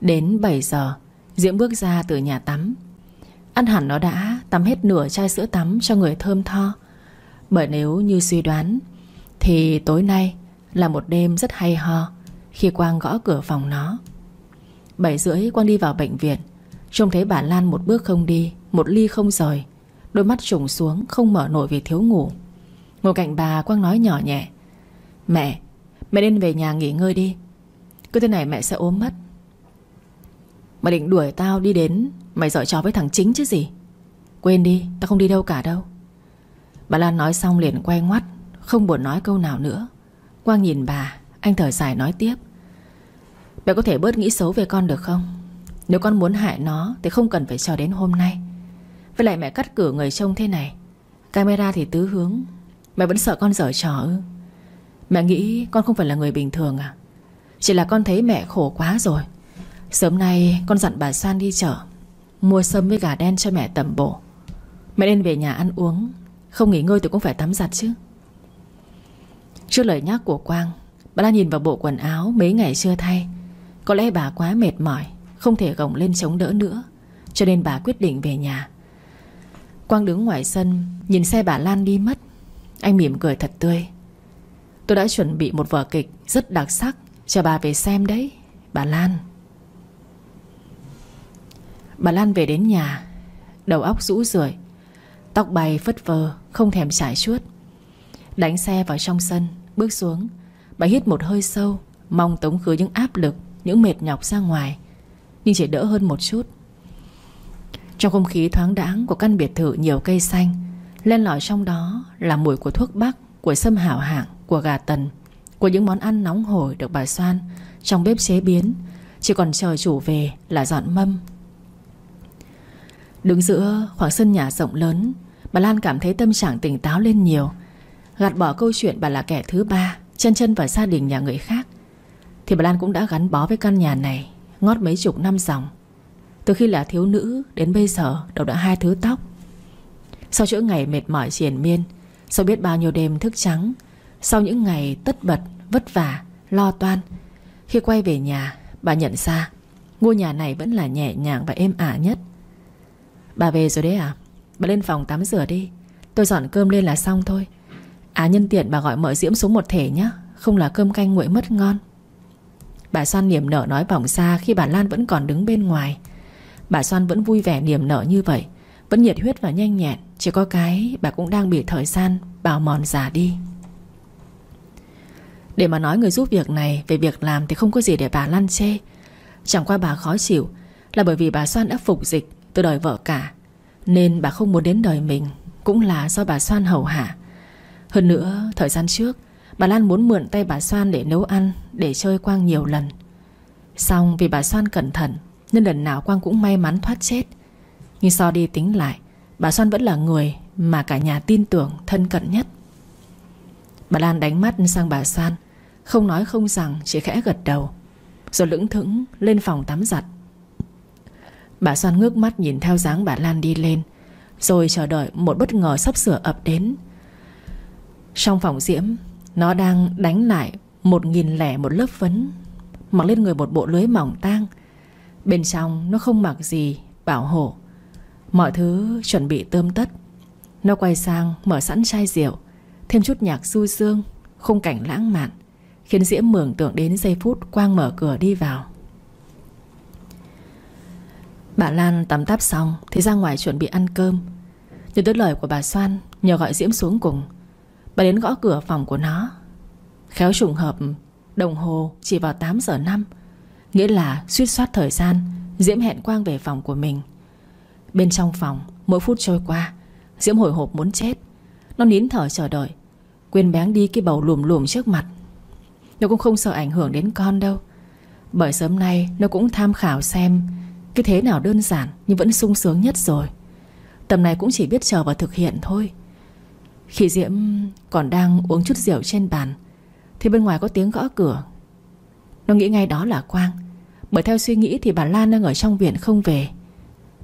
Đến 7 giờ, Diễm bước ra từ nhà tắm. Ăn hẳn nó đã, tắm hết nửa chai sữa tắm cho người thơm tho. Bởi nếu như suy đoán, Thì tối nay là một đêm rất hay ho Khi Quang gõ cửa phòng nó. 7 rưỡi, Quang đi vào bệnh viện. Trông thấy bà Lan một bước không đi, Một ly không rời. Đôi mắt trùng xuống, không mở nổi vì thiếu ngủ. Ngồi cạnh bà, Quang nói nhỏ nhẹ. Mẹ Mẹ nên về nhà nghỉ ngơi đi. Cứ thế này mẹ sẽ ốm mất. Mày định đuổi tao đi đến, Mày giỏi trò với thằng chính chứ gì? Quên đi, tao không đi đâu cả đâu. Bà Lan nói xong liền quay ngoắt, Không buồn nói câu nào nữa. Quang nhìn bà, Anh thở dài nói tiếp. Mẹ có thể bớt nghĩ xấu về con được không? Nếu con muốn hại nó Thì không cần phải chờ đến hôm nay. Với lại mẹ cắt cửa người trông thế này, Camera thì tứ hướng. Mẹ vẫn sợ con dở trò ư? Mẹ nghĩ con không phải là người bình thường à? Chỉ là con thấy mẹ khổ quá rồi. Sớm nay con dặn bà San đi chợ, Mua sâm với gà đen cho mẹ tẩm bổ. Mẹ nên về nhà ăn uống, Không nghỉ ngơi thì cũng phải tắm giặt chứ. Trước lời nhắc của Quang, Bà đã nhìn vào bộ quần áo mấy ngày chưa thay. Có lẽ bà quá mệt mỏi, Không thể gồng lên chống đỡ nữa, Cho nên bà quyết định về nhà. Quang đứng ngoài sân, Nhìn xe bà Lan đi mất. Anh mỉm cười thật tươi. Tôi đã chuẩn bị một vở kịch rất đặc sắc. Chờ bà về xem đấy. Bà Lan. Bà Lan về đến nhà. Đầu óc rũ rượi. Tóc bay phất vờ Không thèm trải chuốt. Đánh xe vào trong sân. Bước xuống. Bà hít một hơi sâu, Mong tống khứ những áp lực, Những mệt nhọc ra ngoài. Nhưng chỉ đỡ hơn một chút. Trong không khí thoáng đãng Của căn biệt thự nhiều cây xanh Lên lỏi trong đó là mùi của thuốc bắc, Của sâm hảo hạng. Của gà tần, Của những món ăn nóng hổi được bà Soan Trong bếp chế biến, Chỉ còn chờ chủ về là dọn mâm. Đứng giữa khoảng sân nhà rộng lớn, Bà Lan cảm thấy tâm trạng tỉnh táo lên nhiều. Gạt bỏ câu chuyện bà là kẻ thứ ba, Chân chân vào gia đình nhà người khác, Thì bà Lan cũng đã gắn bó với căn nhà này Ngót mấy chục năm dòng. Từ khi là thiếu nữ đến bây giờ, Đầu đã hai thứ tóc. Sau chuỗi ngày mệt mỏi triền miên, Sau biết bao nhiêu đêm thức trắng sau những ngày tất bật, vất vả, lo toan Khi quay về nhà Bà nhận ra Ngôi nhà này vẫn là nhẹ nhàng và êm ả nhất. Bà về rồi đấy à? Bà lên phòng tắm rửa đi. Tôi dọn cơm lên là xong thôi. À nhân tiện bà gọi mợ diễm xuống một thể nhé Không là cơm canh nguội mất ngon. Bà Soan niềm nở nói vòng xa Khi bà Lan vẫn còn đứng bên ngoài. Bà Soan vẫn vui vẻ niềm nở như vậy Vẫn nhiệt huyết và nhanh nhẹn Chỉ có cái bà cũng đang bị thời gian Bào mòn già đi. Để mà nói người giúp việc này, Về việc làm thì không có gì để bà Lan chê. Chẳng qua bà khó chịu, Là bởi vì bà Soan đã phục dịch từ đời vợ cả. Nên bà không muốn đến đời mình, Cũng là do bà Soan hầu hạ. Hơn nữa, thời gian trước, Bà Lan muốn mượn tay bà Soan để nấu ăn, Để chơi Quang nhiều lần. Xong vì bà Soan cẩn thận, Nên lần nào Quang cũng may mắn thoát chết. Nhưng so đi tính lại, Bà Soan vẫn là người mà cả nhà tin tưởng, thân cận nhất. Bà Lan đánh mắt sang bà Soan không nói không rằng Chỉ khẽ gật đầu, Rồi lững thững lên phòng tắm giặt. Bà Soan ngước mắt nhìn theo dáng bà Lan đi lên, Rồi chờ đợi một bất ngờ sắp sửa ập đến. Trong phòng diễm, Nó đang đánh lại Một nghìn lẻ một lớp phấn, Mặc lên người một bộ lưới mỏng tang. Bên trong, nó không mặc gì Bảo hộ. Mọi thứ chuẩn bị tươm tất. Nó quay sang mở sẵn chai rượu, Thêm chút nhạc du dương, Khung cảnh lãng mạn. Khiến Diễm mường tượng đến giây phút Quang mở cửa đi vào. Bà Lan tắm táp xong Thì ra ngoài chuẩn bị ăn cơm. Nhớ tới lời của bà Soan, Nhờ gọi Diễm xuống cùng. Bà đến gõ cửa phòng của nó. Khéo trùng hợp, Đồng hồ chỉ vào 8 giờ 5 Nghĩa là suýt soát thời gian, Diễm hẹn Quang về phòng của mình. Bên trong phòng, Mỗi phút trôi qua, Diễm hồi hộp muốn chết. Nó nín thở chờ đợi, Quên bén đi cái bầu lùm lùm trước mặt. Nó cũng không sợ ảnh hưởng đến con đâu. Bởi sớm nay, nó cũng tham khảo xem cái thế nào đơn giản Nhưng vẫn sung sướng nhất rồi. Tầm này cũng chỉ biết chờ và thực hiện thôi. Khi Diễm còn đang uống chút rượu trên bàn, Thì bên ngoài có tiếng gõ cửa. Nó nghĩ ngay đó là Quang. Bởi theo suy nghĩ thì bà Lan đang ở trong viện không về.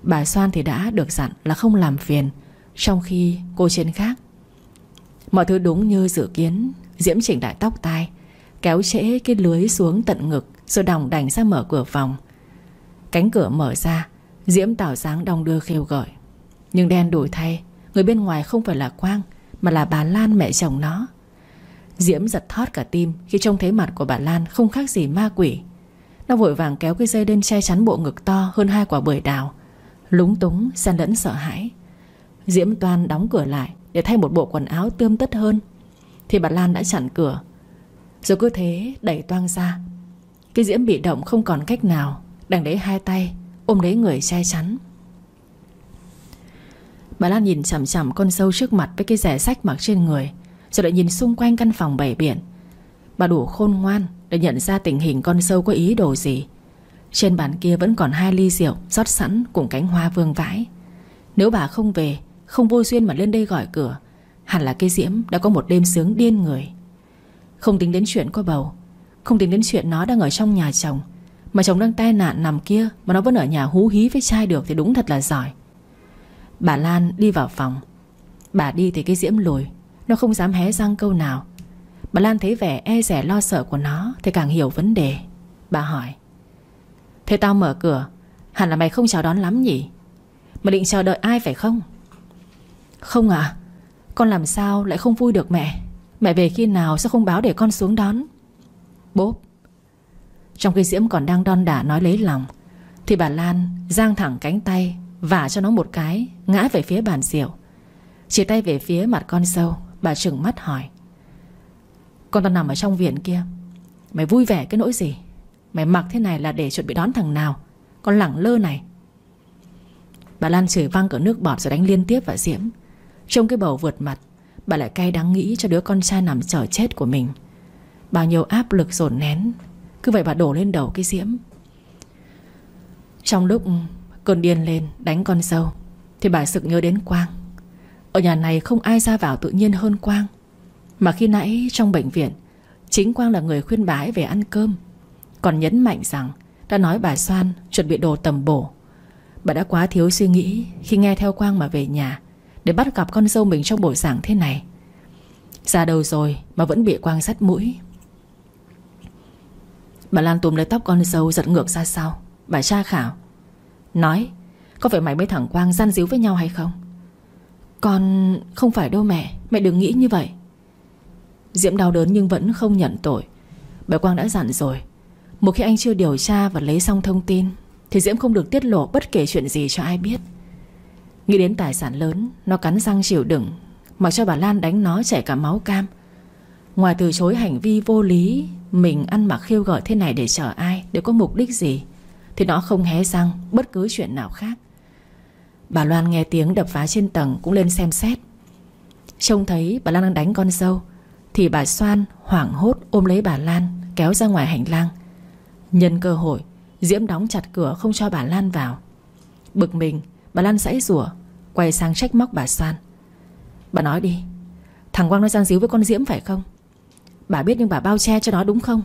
Bà Soan thì đã được dặn là không làm phiền, Trong khi cô trên khác. Mọi thứ đúng như dự kiến, Diễm chỉnh lại tóc tai. Kéo trễ cái lưới xuống tận ngực Rồi đòng đành ra mở cửa phòng. Cánh cửa mở ra Diễm tảo dáng đong đưa khêu gọi. Nhưng đen đổi thay Người bên ngoài không phải là Quang Mà là bà Lan mẹ chồng nó. Diễm giật thót cả tim Khi trông thấy mặt của bà Lan không khác gì ma quỷ. Nó vội vàng kéo cái dây lên che chắn bộ ngực to Hơn hai quả bưởi đào. Lúng túng, xen lẫn sợ hãi. Diễm toan đóng cửa lại Để thay một bộ quần áo tươm tất hơn. Thì bà Lan đã chặn cửa rồi cứ thế đẩy toang ra. Cái Diễm bị động không còn cách nào Đành lấy hai tay Ôm lấy người che chắn. Bà Lan nhìn chằm chằm con sâu trước mặt Với cái rẻ sách mặc trên người, Rồi lại nhìn xung quanh căn phòng bảy biển Bà đủ khôn ngoan Để nhận ra tình hình con sâu có ý đồ gì. Trên bàn kia vẫn còn hai ly rượu rót sẵn cùng cánh hoa vương vãi. Nếu bà không về, Không vô duyên mà lên đây gọi cửa, Hẳn là cái diễm đã có một đêm sướng điên người. Không tính đến chuyện có bầu. Không tính đến chuyện nó đang ở trong nhà chồng. Mà chồng đang tai nạn nằm kia, Mà nó vẫn ở nhà hú hí với trai được Thì đúng thật là giỏi. Bà Lan đi vào phòng. Bà đi thì cái diễm lùi Nó không dám hé răng câu nào. Bà Lan thấy vẻ e rẻ lo sợ của nó Thì càng hiểu vấn đề. Bà hỏi, Thế tao mở cửa, Hẳn là mày không chào đón lắm nhỉ? Mà định chờ đợi ai phải không? Không à Con làm sao lại không vui được mẹ? Mẹ về khi nào sao không báo để con xuống đón? Bốp. Trong khi Diễm còn đang đon đả nói lấy lòng, Thì bà Lan giang thẳng cánh tay, Vả cho nó một cái, Ngã về phía bàn rượu. Chỉ tay về phía mặt con sâu Bà trừng mắt hỏi. Con tao nằm ở trong viện kia, Mày vui vẻ cái nỗi gì? Mày mặc thế này là để chuẩn bị đón thằng nào? Con lẳng lơ này. Bà Lan chửi văng cỡ nước bọt rồi đánh liên tiếp vào Diễm. Trong cái bầu vượt mặt Bà lại cay đắng nghĩ cho đứa con trai nằm chờ chết của mình. Bao nhiêu áp lực dồn nén. Cứ vậy bà đổ lên đầu cái Diễm. Trong lúc Cơn điên lên đánh con dâu, Thì bà sực nhớ đến Quang. Ở nhà này không ai ra vào tự nhiên hơn Quang. Mà khi nãy trong bệnh viện, Chính Quang là người khuyên bái về ăn cơm. Còn nhấn mạnh rằng Đã nói bà Soan chuẩn bị đồ tầm bổ. Bà đã quá thiếu suy nghĩ Khi nghe theo Quang mà về nhà. Để bắt gặp con dâu mình trong buổi giảng thế này. Ra đầu rồi Mà vẫn bị Quang sắt mũi? Bà Lan túm lấy tóc con dâu giật ngược ra sau. Bà tra khảo, Nói, Có phải mày với thằng Quang gian díu với nhau hay không? Con không phải đâu mẹ Mẹ đừng nghĩ như vậy. Diễm đau đớn nhưng vẫn không nhận tội. Bà Quang đã dặn rồi, Một khi anh chưa điều tra và lấy xong thông tin, Thì Diễm không được tiết lộ bất kể chuyện gì cho ai biết. Nghĩ đến tài sản lớn, Nó cắn răng chịu đựng, Mặc cho bà Lan đánh nó chảy cả máu cam. Ngoài từ chối hành vi vô lý, Mình ăn mặc khiêu gợi thế này để chờ ai, Để có mục đích gì, thì nó không hé răng Bất cứ chuyện nào khác. Bà Loan nghe tiếng đập phá trên tầng Cũng lên xem xét. Trông thấy bà Lan đang đánh con dâu, Thì bà Soan hoảng hốt ôm lấy bà Lan, Kéo ra ngoài hành lang. Nhân cơ hội, Diễm đóng chặt cửa không cho bà Lan vào. Bực mình, Bà Lan sãy rủa Quay sang trách móc bà Soan. Bà nói đi Thằng Quang nó gian díu với con Diễm phải không? Bà biết nhưng bà bao che cho nó đúng không?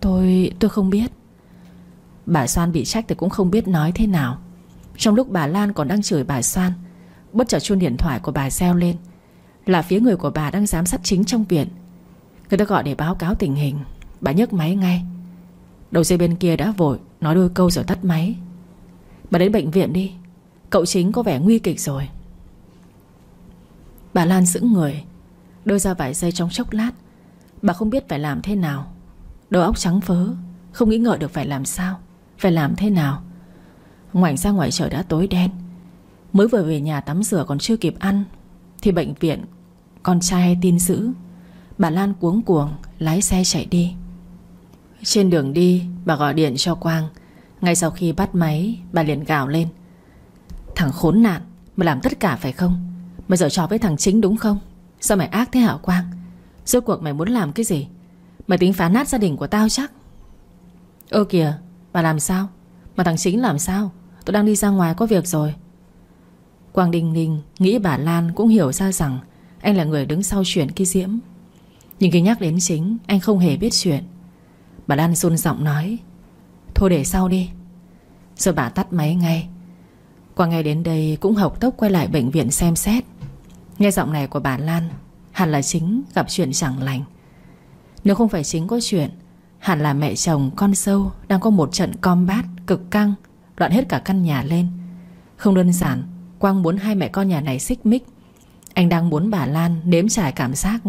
Tôi... tôi không biết. Bà Soan bị trách thì cũng không biết nói thế nào. Trong lúc bà Lan còn đang chửi bà Soan Bất chợt chuông điện thoại của bà reo lên. Là phía người của bà đang giám sát chính trong viện. Người ta gọi để báo cáo tình hình. Bà nhấc máy ngay. Đầu dây bên kia đã vội Nói đôi câu rồi tắt máy. Bà đến bệnh viện đi Cậu chính có vẻ nguy kịch rồi. Bà Lan sững người Đôi ra vài giây trong chốc lát. Bà không biết phải làm thế nào. Đầu óc trắng phớ, Không nghĩ ngợi được phải làm sao, phải làm thế nào. Ngoảnh ra ngoài trời đã tối đen. Mới vừa về nhà tắm rửa còn chưa kịp ăn, Thì bệnh viện Con trai hay tin dữ. Bà Lan cuống cuồng, lái xe chạy đi. Trên đường đi, Bà gọi điện cho Quang. Ngay sau khi bắt máy, Bà liền gào lên. Thằng khốn nạn Mày làm tất cả phải không? Mày giở trò với thằng chính đúng không? Sao mày ác thế hả Quang? Rốt cuộc mày muốn làm cái gì? Mày tính phá nát gia đình của tao chắc. Ơ kìa, Bà làm sao? Mà thằng chính làm sao? Tôi đang đi ra ngoài có việc rồi. Quang Đình Ninh nghĩ bà Lan cũng hiểu ra rằng Anh là người đứng sau chuyện kia Diễm. Nhưng khi nhắc đến chính, Anh không hề biết chuyện. Bà Lan run giọng nói, Thôi để sau đi. Rồi bà tắt máy ngay. Quang ngày đến đây cũng học tốc quay lại bệnh viện xem xét. Nghe giọng này của bà Lan, Hẳn là chính gặp chuyện chẳng lành. Nếu không phải chính có chuyện, Hẳn là mẹ chồng con sâu Đang có một trận combat cực căng, Loạn hết cả căn nhà lên. Không đơn giản, Quang muốn hai mẹ con nhà này xích mích. Anh đang muốn bà Lan nếm trải cảm giác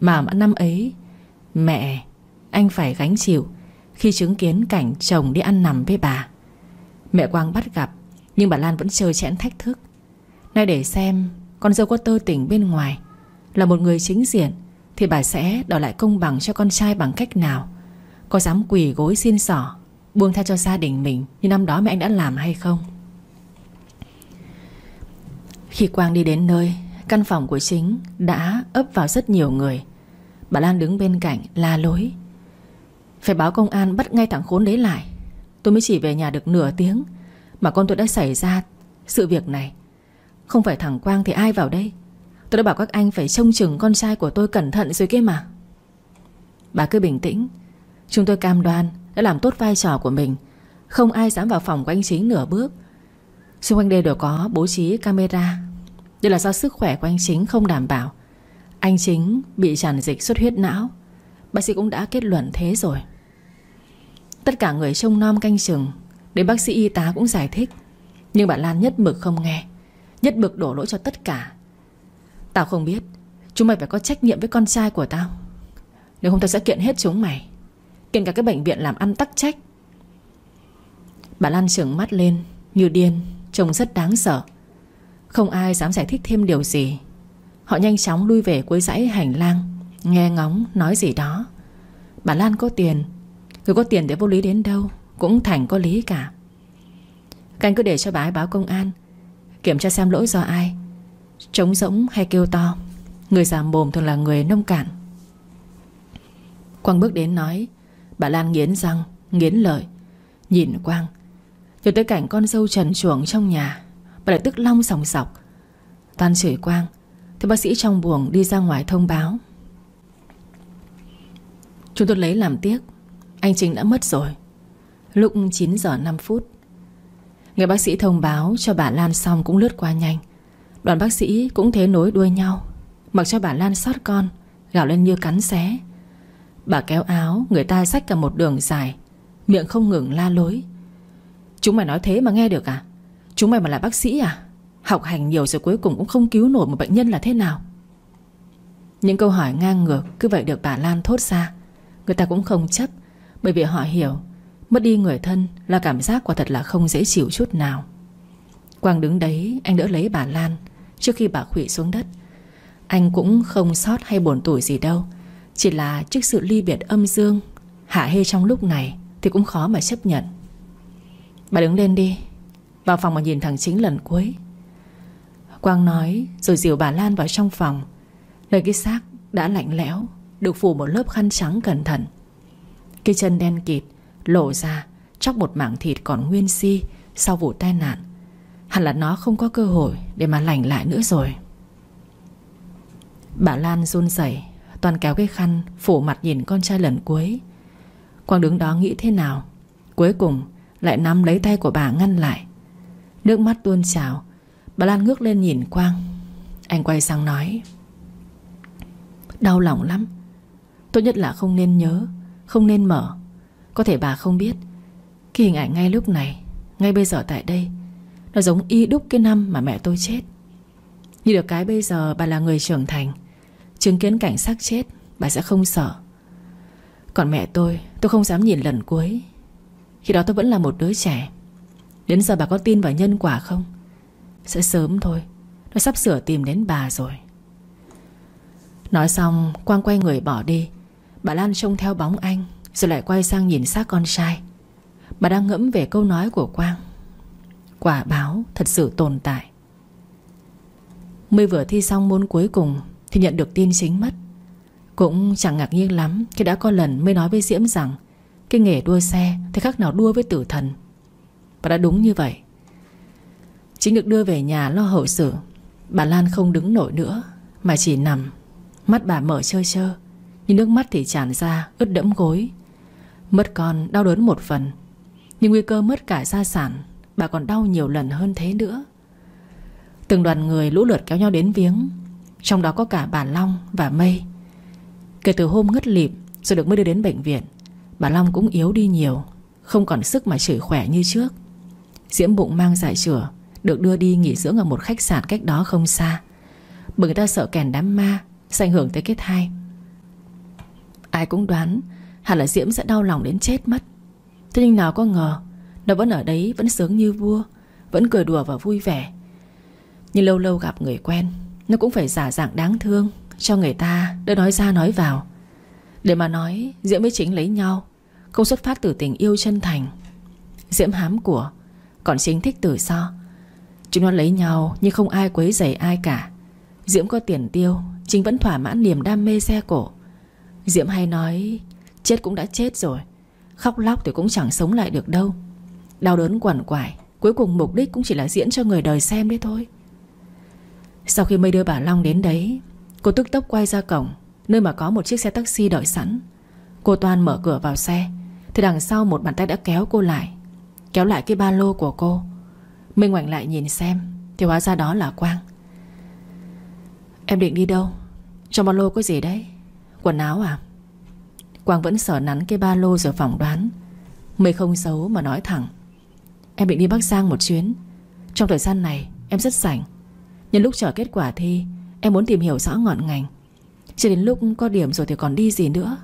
Mà năm ấy, Mẹ, Anh phải gánh chịu Khi chứng kiến cảnh chồng đi ăn nằm với bà. Mẹ Quang bắt gặp nhưng bà Lan vẫn chơi chẽn thách thức. Nay để xem, Con dâu có tơ tỉnh bên ngoài, Là một người chính diện, Thì bà sẽ đòi lại công bằng cho con trai bằng cách nào? Có dám quỳ gối xin sỏ, Buông tha cho gia đình mình Như năm đó mẹ anh đã làm hay không? Khi Quang đi đến nơi, Căn phòng của chính đã ấp vào rất nhiều người. Bà Lan đứng bên cạnh, la lối. Phải báo công an bắt ngay thằng khốn đấy lại. Tôi mới chỉ về nhà được nửa tiếng mà con tôi đã xảy ra sự việc này. Không phải thằng Quang thì ai vào đây? Tôi đã bảo các anh phải trông chừng con trai của tôi cẩn thận rồi kia mà. Bà cứ bình tĩnh. Chúng tôi cam đoan đã làm tốt vai trò của mình. Không ai dám vào phòng của anh Chính nửa bước. Xung quanh đây đều có bố trí camera. Đây là do sức khỏe của anh Chính không đảm bảo. Anh Chính bị tràn dịch xuất huyết não. Bác sĩ cũng đã kết luận thế rồi. Tất cả người trông nom canh chừng Đến bác sĩ y tá cũng giải thích. Nhưng bà Lan nhất mực không nghe. Nhất mực đổ lỗi cho tất cả. Tao không biết, Chúng mày phải có trách nhiệm với con trai của tao. Nếu không tao sẽ kiện hết chúng mày. Kiện cả cái bệnh viện làm ăn tắc trách. Bà Lan trừng mắt lên, Như điên, Trông rất đáng sợ. Không ai dám giải thích thêm điều gì. Họ nhanh chóng lui về cuối dãy hành lang, Nghe ngóng nói gì đó. Bà Lan có tiền. Người có tiền để vô lý đến đâu? Cũng thành có lý cả. Canh cứ để cho bà ấy báo công an, Kiểm tra xem lỗi do ai. Trống rỗng hay kêu to, Người già mồm thường là người nông cạn. Quang bước đến nói, Bà Lan nghiến răng, Nghiến lợi Nhìn Quang. Nhớ tới cảnh con dâu trần chuồng trong nhà, Bà lại tức long sòng sọc. Toàn chửi Quang Thì bác sĩ trong buồng đi ra ngoài thông báo. Chúng tôi lấy làm tiếc, Anh Chính đã mất rồi. Lúc 9 giờ 5 phút Người bác sĩ thông báo cho bà Lan xong cũng lướt qua nhanh. Đoàn bác sĩ cũng thế nối đuôi nhau, Mặc cho bà Lan sót con, Gào lên như cắn xé. Bà kéo áo, Người ta xách cả một đường dài, Miệng không ngừng la lối. Chúng mày nói thế mà nghe được à? Chúng mày mà là bác sĩ à? Học hành nhiều rồi cuối cùng cũng không cứu nổi một bệnh nhân là thế nào? Những câu hỏi ngang ngược Cứ vậy được bà Lan thốt ra. Người ta cũng không chấp, Bởi vì họ hiểu Mất đi người thân là cảm giác quả thật là không dễ chịu chút nào. Quang đứng đấy, Anh đỡ lấy bà Lan. Trước khi bà khủy xuống đất, Anh cũng không sót hay buồn tủi gì đâu. Chỉ là trước sự ly biệt âm dương, Hạ hê trong lúc này Thì cũng khó mà chấp nhận. Bà đứng lên đi, Vào phòng mà nhìn thằng chính lần cuối. Quang nói, Rồi dìu bà Lan vào trong phòng. Nơi cái xác đã lạnh lẽo, Được phủ một lớp khăn trắng cẩn thận. Cái chân đen kịt Lộ ra Chóc một mảng thịt còn nguyên si Sau vụ tai nạn. Hẳn là nó không có cơ hội Để mà lành lại nữa rồi. Bà Lan run rẩy, Toàn kéo cái khăn Phủ mặt nhìn con trai lần cuối. Quang đứng đó nghĩ thế nào? Cuối cùng lại nắm lấy tay của bà ngăn lại. Nước mắt tuôn trào, Bà Lan ngước lên nhìn Quang. Anh quay sang nói, Đau lòng lắm. Tốt nhất là không nên nhớ, Không nên mở. Có thể bà không biết. Cái hình ảnh ngay lúc này, Ngay bây giờ tại đây, Nó giống y đúc cái năm mà mẹ tôi chết. Như được cái bây giờ bà là người trưởng thành, Chứng kiến cảnh xác chết, Bà sẽ không sợ. Còn mẹ tôi tôi không dám nhìn lần cuối. Khi đó tôi vẫn là một đứa trẻ. Đến giờ bà có tin vào nhân quả không? Sẽ sớm thôi, Nó sắp sửa tìm đến bà rồi. Nói xong, Quang quay người bỏ đi. Bà Lan trông theo bóng anh. Rồi lại quay sang nhìn xác con trai. Bà đang ngẫm về câu nói của Quang. Quả báo thật sự tồn tại. Mới vừa thi xong môn cuối cùng Thì nhận được tin chính mất. Cũng chẳng ngạc nhiên lắm Khi đã có lần mới nói với Diễm rằng Cái nghề đua xe thì khác nào đua với tử thần. Và đã đúng như vậy. Chính được đưa về nhà lo hậu sự, Bà Lan không đứng nổi nữa, Mà chỉ nằm. Mắt bà mở trơ trơ Nhưng nước mắt thì tràn ra ướt đẫm gối. Mất con, đau đớn một phần. Nhưng nguy cơ mất cả gia sản, Bà còn đau nhiều lần hơn thế nữa. Từng đoàn người lũ lượt kéo nhau đến viếng, Trong đó có cả bà Long và Mây. Kể từ hôm ngất lịm Rồi được mới đưa đến bệnh viện, Bà Long cũng yếu đi nhiều, Không còn sức mà chửi khỏe như trước. Diễm bụng mang giải chữa, Được đưa đi nghỉ dưỡng ở một khách sạn cách đó không xa, Bởi người ta sợ kèn đám ma Sẽ ảnh hưởng tới kết thai Ai cũng đoán Hẳn là Diễm sẽ đau lòng đến chết mất. Thế nhưng nào có ngờ, Nó vẫn ở đấy, vẫn sướng như vua, Vẫn cười đùa và vui vẻ. Nhưng lâu lâu gặp người quen, Nó cũng phải giả dạng đáng thương, Cho người ta đỡ nói ra nói vào. Để mà nói, Diễm với chính lấy nhau, Không xuất phát từ tình yêu chân thành. Diễm hám của, Còn chính thích từ so. Chúng nó lấy nhau, nhưng không ai quấy rầy ai cả. Diễm có tiền tiêu, Chính vẫn thỏa mãn niềm đam mê xe cổ. Diễm hay nói Chết cũng đã chết rồi. Khóc lóc thì cũng chẳng sống lại được đâu. Đau đớn quẩn quải Cuối cùng mục đích cũng chỉ là diễn cho người đời xem đấy thôi. Sau khi mây đưa bà Long đến đấy, Cô tức tốc quay ra cổng, Nơi mà có một chiếc xe taxi đợi sẵn. Cô Toan mở cửa vào xe, Thì đằng sau một bàn tay đã kéo cô lại, Kéo lại cái ba lô của cô. Minh ngoảnh lại nhìn xem, Thì hóa ra đó là Quang. Em định đi đâu? Trong ba lô có gì đấy? Quần áo à? Quang vẫn sở nắn cái ba lô rồi phỏng đoán. Mây không xấu mà nói thẳng, Em định đi Bắc Giang một chuyến. Trong thời gian này, em rất rảnh. Nhân lúc chờ kết quả thi, Em muốn tìm hiểu rõ ngọn ngành. Chỉ đến lúc có điểm rồi thì còn đi gì nữa.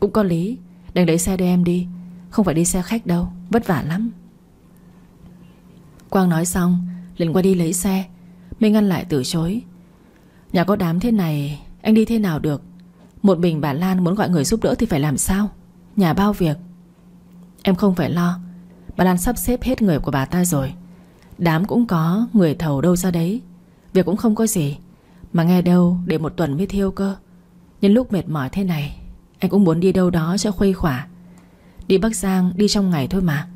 Cũng có lý, Đành lấy xe đưa em đi. Không phải đi xe khách đâu, Vất vả lắm. Quang nói xong, liền qua đi lấy xe Minh ngăn lại từ chối. Nhà có đám thế này, Anh đi thế nào được? Một mình bà Lan muốn gọi người giúp đỡ thì phải làm sao? Nhà bao việc? Em không phải lo. Bà Lan sắp xếp hết người của bà ta rồi. Đám cũng có, người thầu đâu ra đấy. Việc cũng không có gì. Mà nghe đâu để một tuần mới thiêu cơ. Nhân lúc mệt mỏi thế này, Anh cũng muốn đi đâu đó cho khuây khỏa. Đi Bắc Giang, đi trong ngày thôi mà.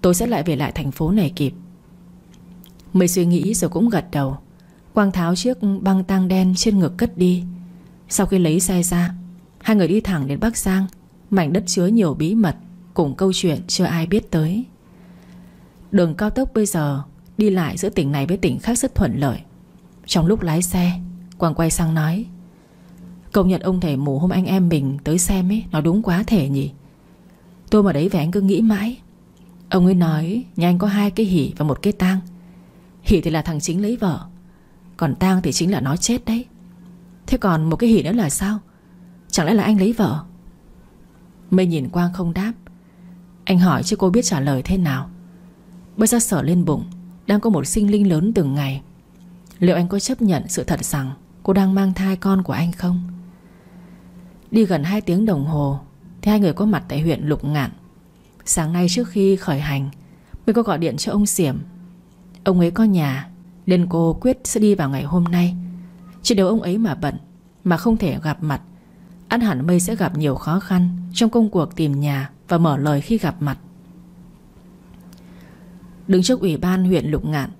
Tôi sẽ lại về lại thành phố này kịp. Mới suy nghĩ rồi cũng gật đầu. Quang tháo chiếc băng tang đen trên ngực cất đi. Sau khi lấy xe ra, Hai người đi thẳng đến Bắc Giang. Mảnh đất chứa nhiều bí mật, Cùng câu chuyện chưa ai biết tới. Đường cao tốc bây giờ Đi lại giữa tỉnh này với tỉnh khác rất thuận lợi. Trong lúc lái xe, Quang quay sang nói, Công nhận ông thầy mù hôm anh em mình tới xem ấy, Nó đúng quá thể nhỉ. Tôi mà đấy về anh cứ nghĩ mãi. Ông ấy nói, nhà anh có hai cái hỉ và một cái tang. Hỉ thì là thằng chính lấy vợ, Còn tang thì chính là nó chết đấy. Thế còn một cái hỉ nữa là sao? Chẳng lẽ là anh lấy vợ? Mây nhìn Quang không đáp. Anh hỏi chứ cô biết trả lời thế nào. Bây giờ sở lên bụng, Đang có một sinh linh lớn từng ngày. Liệu anh có chấp nhận sự thật rằng Cô đang mang thai con của anh không? Đi gần 2 tiếng đồng hồ, Thì hai người có mặt tại huyện Lục Ngạn. Sáng nay trước khi khởi hành Mình có gọi điện cho ông Xiểm. Ông ấy có nhà, Nên cô quyết sẽ đi vào ngày hôm nay. Chỉ nếu ông ấy mà bận, Mà không thể gặp mặt. Ăn hẳn mây sẽ gặp nhiều khó khăn Trong công cuộc tìm nhà Và mở lời khi gặp mặt. Đứng trước ủy ban huyện Lục Ngạn,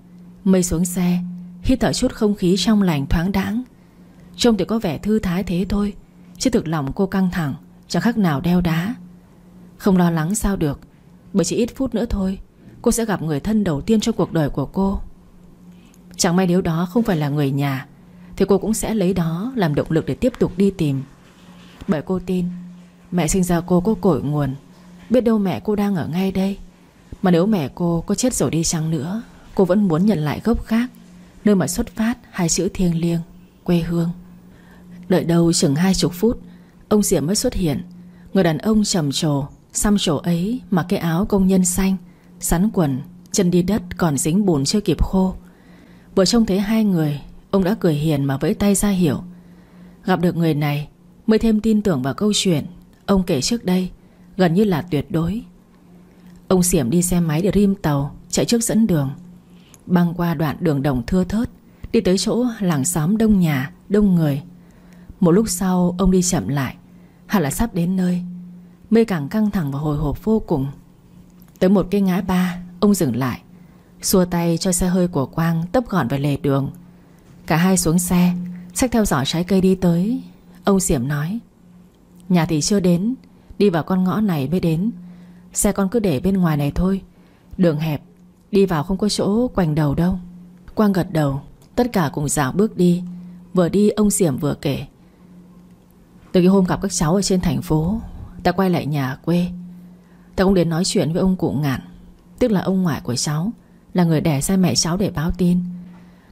Mây xuống xe, Hít thở chút không khí trong lành thoáng đãng. Trông thì có vẻ thư thái thế thôi, Chứ thực lòng cô căng thẳng, Chẳng khác nào đeo đá. Không lo lắng sao được, Bởi chỉ ít phút nữa thôi, Cô sẽ gặp người thân đầu tiên trong cuộc đời của cô. Chẳng may nếu đó không phải là người nhà thì cô cũng sẽ lấy đó Làm động lực để tiếp tục đi tìm. Bởi cô tin, Mẹ sinh ra cô có cội nguồn. Biết đâu mẹ cô đang ở ngay đây. Mà nếu mẹ cô có chết rồi đi chăng nữa, Cô vẫn muốn nhận lại gốc khác, Nơi mà xuất phát hai chữ thiêng liêng, Quê hương. Đợi đầu chừng hai chục phút, Ông Diệm mới xuất hiện. Người đàn ông trầm trồ, Xăm trổ ấy mặc cái áo công nhân xanh, Sắn quần, Chân đi đất còn dính bùn chưa kịp khô. Vừa trông thấy hai người Ông đã cười hiền mà vẫy tay ra hiểu Gặp được người này, Mới thêm tin tưởng vào câu chuyện, Ông kể trước đây, Gần như là tuyệt đối. Ông Xiểm đi xe máy để rim tàu, Chạy trước dẫn đường. Băng qua đoạn đường đồng thưa thớt, Đi tới chỗ làng xóm đông nhà, Đông người. Một lúc sau, ông đi chậm lại, Hẳn là sắp đến nơi. Mây càng căng thẳng và hồi hộp vô cùng. Tới một cái ngã ba, Ông dừng lại, Xua tay cho xe hơi của Quang tấp gọn về lề đường. Cả hai xuống xe. Xách theo giỏ trái cây đi tới. Ông Diệm nói, Nhà thì chưa đến, Đi vào con ngõ này mới đến. Xe con cứ để bên ngoài này thôi. Đường hẹp, Đi vào không có chỗ quành đầu đâu. Quang gật đầu, Tất cả cùng dạo bước đi. Vừa đi, ông Diệm vừa kể, Từ cái hôm gặp các cháu ở trên thành phố, Ta quay lại nhà quê. Ta cũng đến nói chuyện với ông cụ ngạn, Tức là ông ngoại của cháu, Là người đẻ sai mẹ cháu để báo tin.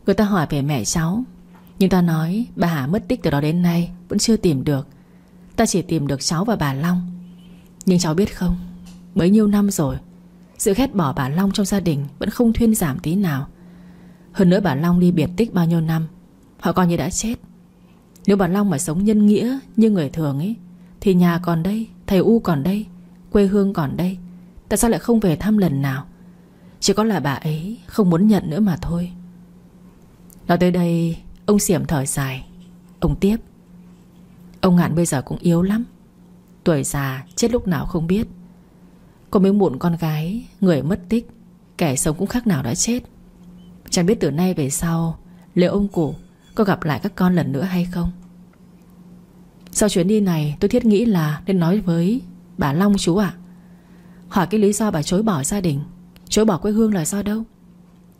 Người ta hỏi về mẹ cháu. Nhưng ta nói, bà Hà mất tích từ đó đến nay, Vẫn chưa tìm được. Ta chỉ tìm được cháu và bà Long. Nhưng cháu biết không, Bấy nhiêu năm rồi, Sự ghét bỏ bà Long trong gia đình Vẫn không thuyên giảm tí nào. Hơn nữa bà Long đi biệt tích bao nhiêu năm, Họ coi như đã chết. Nếu bà Long mà sống nhân nghĩa như người thường ấy, Thì nhà còn đây, Thầy U còn đây, Quê hương còn đây, Tại sao lại không về thăm lần nào? Chỉ có là bà ấy không muốn nhận nữa mà thôi. Nói tới đây, Ông xiểm thở dài. Ông tiếp. Ông ngạn bây giờ cũng yếu lắm. Tuổi già, chết lúc nào không biết. Có mấy muộn con gái, Người mất tích, Kẻ sống cũng khác nào đã chết. Chẳng biết từ nay về sau, Liệu ông cụ có gặp lại các con lần nữa hay không? Sau chuyến đi này, tôi thiết nghĩ là Nên nói với bà Long chú ạ. Hỏi cái lý do bà chối bỏ gia đình. Chối bỏ quê hương là do đâu?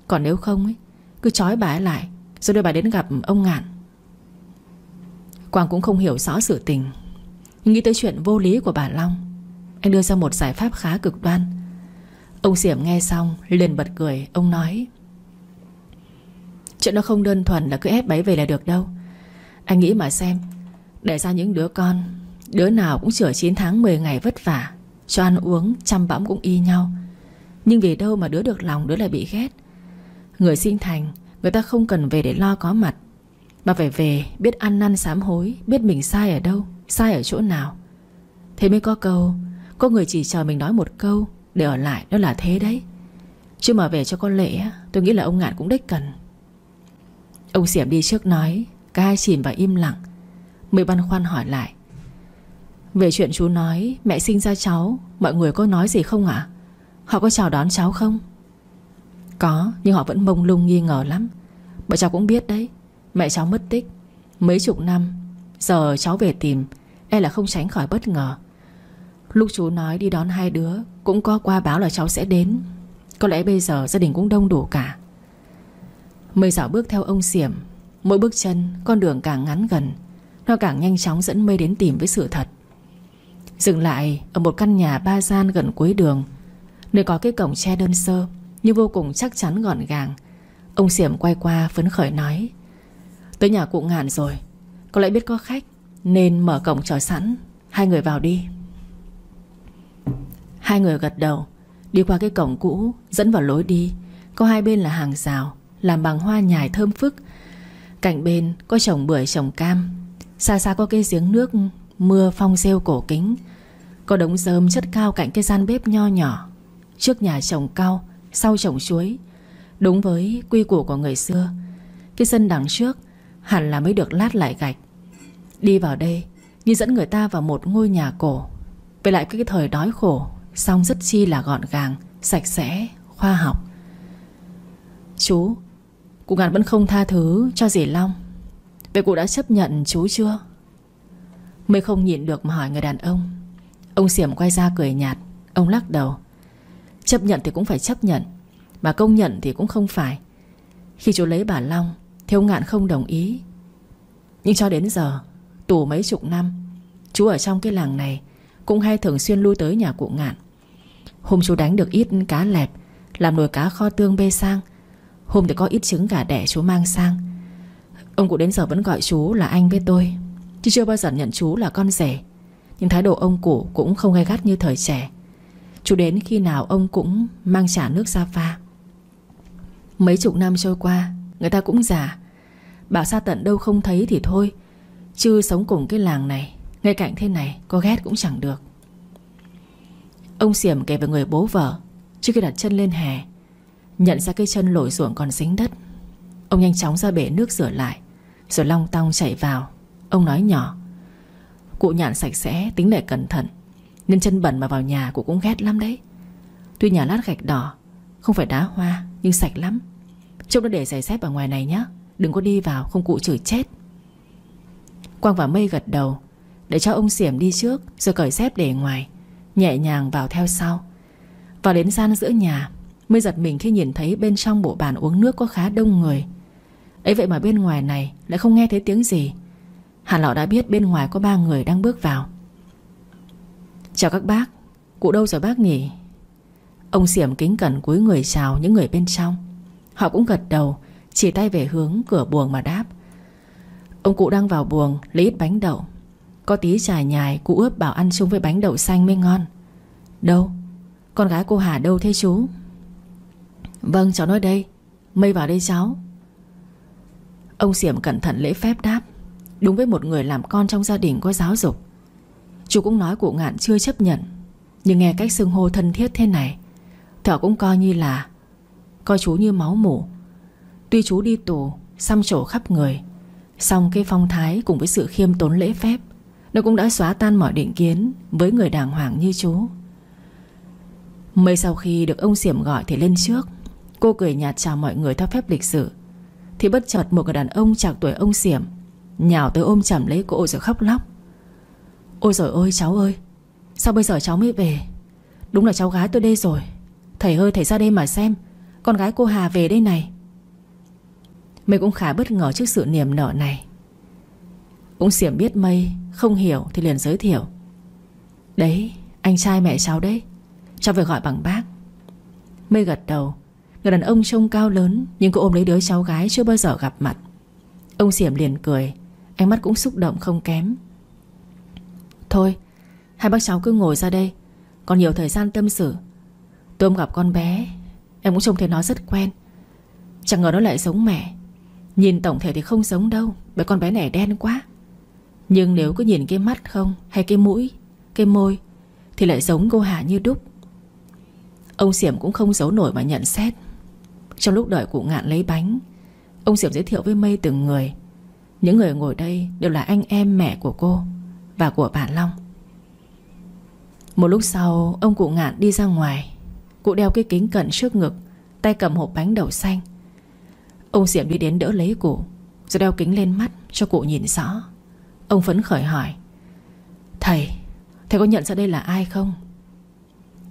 Còn nếu không ấy, Cứ trói bà ấy lại. Rồi đưa bà đến gặp ông Ngạn. Quang cũng không hiểu rõ sự tình. Nghĩ tới chuyện vô lý của bà Long, Anh đưa ra một giải pháp khá cực đoan. Ông Diệm nghe xong, liền bật cười, Ông nói, Chuyện nó không đơn thuần là cứ ép bấy về là được đâu. Anh nghĩ mà xem, Để ra những đứa con, Đứa nào cũng chữa 9 tháng 10 ngày vất vả, Cho ăn uống, chăm bẵm cũng y nhau. Nhưng vì đâu mà đứa được lòng, đứa lại bị ghét. Người sinh thành Người ta không cần về để lo có mặt. Mà phải về biết ăn năn sám hối, Biết mình sai ở đâu, Sai ở chỗ nào. Thế mới có câu, Có người chỉ chờ mình nói một câu Để ở lại đó là thế đấy. Chứ mà về cho con lệ Tôi nghĩ là ông Ngạn cũng đích cần. Ông Xiểm đi trước nói, Cả hai chìm và im lặng. Mới băn khoăn hỏi lại, Về chuyện chú nói, mẹ sinh ra cháu, Mọi người có nói gì không ạ? Họ có chào đón cháu không? Có, nhưng họ vẫn mông lung nghi ngờ lắm. Bọn cháu cũng biết đấy, Mẹ cháu mất tích Mấy chục năm, Giờ cháu về tìm E là không tránh khỏi bất ngờ. Lúc chú nói đi đón hai đứa, Cũng có qua báo là cháu sẽ đến. Có lẽ bây giờ gia đình cũng đông đủ cả. Mây dạo bước theo ông Xiểm, Mỗi bước chân, con đường càng ngắn gần, Nó càng nhanh chóng dẫn mây đến tìm với sự thật. Dừng lại Ở một căn nhà ba gian gần cuối đường, Nơi có cái cổng tre đơn sơ. Nhưng vô cùng chắc chắn gọn gàng. Ông Xiểm quay qua phấn khởi nói, Tới nhà cụ ngạn rồi. Có lẽ biết có khách, Nên mở cổng chờ sẵn. Hai người vào đi. Hai người gật đầu, Đi qua cái cổng cũ, Dẫn vào lối đi. Có hai bên là hàng rào, làm bằng hoa nhài thơm phức. Cạnh bên có trồng bưởi, trồng cam. Xa xa có cây giếng nước Mưa phong rêu cổ kính. Có đống rơm chất cao cạnh cái gian bếp nho nhỏ. Trước nhà trồng cao sau trồng chuối Đúng với quy củ của người xưa Cái sân đằng trước Hẳn là mới được lát lại gạch. Đi vào đây Như dẫn người ta vào một ngôi nhà cổ. Về lại cái thời đói khổ Xong rất chi là gọn gàng Sạch sẽ, khoa học. Chú Cụ ngàn vẫn không tha thứ cho dì Long. Vậy cụ đã chấp nhận chú chưa? Mới không nhịn được mà hỏi người đàn ông. Ông Xiểm quay ra cười nhạt Ông lắc đầu. Chấp nhận thì cũng phải chấp nhận, Mà công nhận thì cũng không phải. Khi chú lấy bà Long, Thì ông Ngạn không đồng ý. Nhưng cho đến giờ, Tù mấy chục năm, Chú ở trong cái làng này Cũng hay thường xuyên lui tới nhà cụ Ngạn. Hôm chú đánh được ít cá lẹp, Làm nồi cá kho tương bê sang, Hôm thì có ít trứng gà đẻ chú mang sang. Ông cụ đến giờ vẫn gọi chú là anh với tôi, Chứ chưa bao giờ nhận chú là con rể. Nhưng thái độ ông cụ cũng không gay gắt như thời trẻ. Chú đến khi nào ông cũng mang trả nước ra pha. Mấy chục năm trôi qua, Người ta cũng già. Bảo xa tận đâu không thấy thì thôi. Chứ sống cùng cái làng này, Ngay cạnh thế này, có ghét cũng chẳng được. Ông Xiểm kể về người bố vợ, Trước khi đặt chân lên hè, Nhận ra cái chân lội ruộng còn dính đất. Ông nhanh chóng ra bể nước rửa lại, Rồi long tong chạy vào. Ông nói nhỏ, Cụ nhạn sạch sẽ, tính để cẩn thận. Nên chân bẩn mà vào nhà cô cũng ghét lắm đấy. Tuy nhà lát gạch đỏ, Không phải đá hoa, nhưng sạch lắm. Trông nó để giày dép ở ngoài này nhé Đừng có đi vào, không cụ chửi chết. Quang và Mây gật đầu. Để cho ông Xiểm đi trước, Rồi cởi dép để ngoài. Nhẹ nhàng vào theo sau. Vào đến gian giữa nhà, Mây giật mình khi nhìn thấy bên trong bộ bàn uống nước có khá đông người. Ấy vậy mà bên ngoài này Lại không nghe thấy tiếng gì. Hà lão đã biết bên ngoài có ba người đang bước vào. Chào các bác. Cụ đâu rồi bác nhỉ? Ông Xiểm kính cẩn cúi người chào những người bên trong. Họ cũng gật đầu, Chỉ tay về hướng cửa buồng mà đáp. Ông cụ đang vào buồng, Lấy ít bánh đậu. Có tí trà nhài, cụ ướp bảo ăn chung với bánh đậu xanh mới ngon. Đâu? Con gái cô Hà đâu thế chú? Vâng cháu nói đây. Mây vào đây cháu. Ông Xiểm cẩn thận lễ phép đáp. Đúng với một người làm con trong gia đình có giáo dục Chú cũng nói cụ ngạn chưa chấp nhận. Nhưng nghe cách xưng hô thân thiết thế này Thở cũng coi như là Coi chú như máu mủ. Tuy chú đi tù, Xăm trổ khắp người Xong cái phong thái cùng với sự khiêm tốn lễ phép, Nó cũng đã xóa tan mọi định kiến Với người đàng hoàng như chú. Mấy sau khi được ông Xiểm gọi thì lên trước, Cô cười nhạt chào mọi người theo phép lịch sự. Thì bất chợt một người đàn ông chạc tuổi ông Xiểm Nhào tới ôm chầm lấy cô rồi khóc lóc. Ôi giời ơi, cháu ơi. Sao bây giờ cháu mới về? Đúng là cháu gái tôi đây rồi. Thầy ơi, thầy ra đây mà xem. Con gái cô Hà về đây này. Mây cũng khá bất ngờ trước sự niềm nở này. Cũng Xiểm biết Mây Không hiểu thì liền giới thiệu. Đấy, anh trai mẹ cháu đấy. Cháu phải gọi bằng bác. Mây gật đầu. Người đàn ông trông cao lớn, Nhưng cô ôm lấy đứa cháu gái chưa bao giờ gặp mặt. Ông Xiểm liền cười. Ánh mắt cũng xúc động không kém. Thôi. Hai bác cháu cứ ngồi ra đây. Còn nhiều thời gian tâm sự. Tôi gặp con bé. Em cũng trông thấy nó rất quen. Chẳng ngờ nó lại giống mẹ. Nhìn tổng thể thì không giống đâu. Bởi con bé này đen quá. Nhưng nếu cứ nhìn cái mắt không Hay cái mũi, cái môi Thì lại giống cô Hà như đúc. Ông Xiểm cũng không giấu nổi mà nhận xét. Trong lúc đợi cụ ngạn lấy bánh Ông Xiểm giới thiệu với Mây từng người. Những người ngồi đây đều là anh em mẹ của cô. Và của bà Long. Một lúc sau, Ông cụ ngạn đi ra ngoài. Cụ đeo cái kính cận trước ngực, Tay cầm hộp bánh đậu xanh. Ông Diệm đi đến đỡ lấy cụ, Rồi đeo kính lên mắt cho cụ nhìn rõ. Ông phấn khởi hỏi, Thầy Thầy có nhận ra đây là ai không?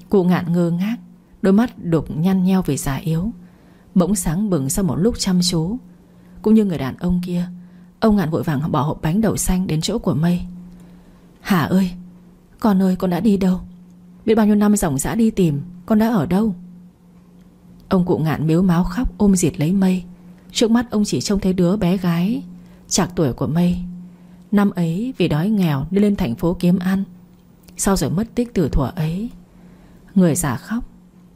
Cụ ngạn ngơ ngác, Đôi mắt đục nhăn nheo vì già yếu, Bỗng sáng bừng sau một lúc chăm chú. Cũng như người đàn ông kia, Ông ngạn vội vàng bỏ hộp bánh đậu xanh đến chỗ của mây. Hà ơi, Con ơi, con đã đi đâu? Biết bao nhiêu năm dòng dã đi tìm, Con đã ở đâu? Ông cụ ngạn miếu máu khóc, ôm dịt lấy mây. Trước mắt ông chỉ trông thấy đứa bé gái Chạc tuổi của mây. Năm ấy, vì đói nghèo Đi lên thành phố kiếm ăn. Sau rồi mất tích từ thuở ấy, Người già khóc,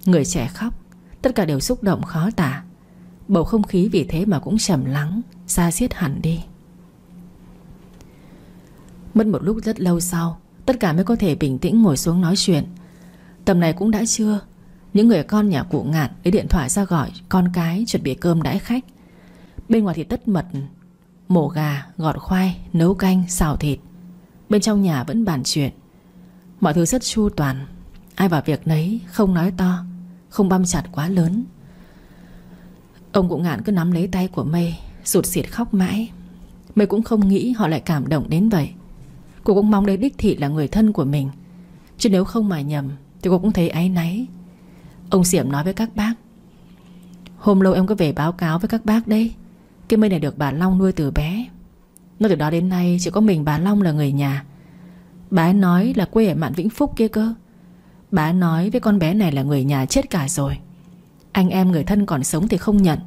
Người trẻ khóc, Tất cả đều xúc động khó tả. Bầu không khí vì thế mà cũng trầm lắng Xa xiết hẳn đi. Mất một lúc rất lâu sau Tất cả mới có thể bình tĩnh ngồi xuống nói chuyện. Tầm này cũng đã trưa Những người con nhà cụ ngạn Lấy điện thoại ra gọi con cái chuẩn bị cơm đãi khách. Bên ngoài thì tất mật Mổ gà, gọt khoai, nấu canh, xào thịt. Bên trong nhà vẫn bàn chuyện. Mọi thứ rất chu toàn Ai vào việc nấy không nói to Không băm chặt quá lớn. Ông cụ ngạn cứ nắm lấy tay của Mây Rụt xịt khóc mãi. Mây cũng không nghĩ họ lại cảm động đến vậy. Cô cũng mong đấy đích thị là người thân của mình. Chứ nếu không mà nhầm, Thì cô cũng thấy áy náy. Ông Diệm nói với các bác, Hôm lâu em có về báo cáo với các bác đấy. Cái mây này được bà Long nuôi từ bé. Nó từ đó đến nay chỉ có mình bà Long là người nhà. Bà ấy nói là quê ở Mạn Vĩnh Phúc kia cơ. Bà ấy nói với con bé này là người nhà chết cả rồi. Anh em người thân còn sống thì không nhận,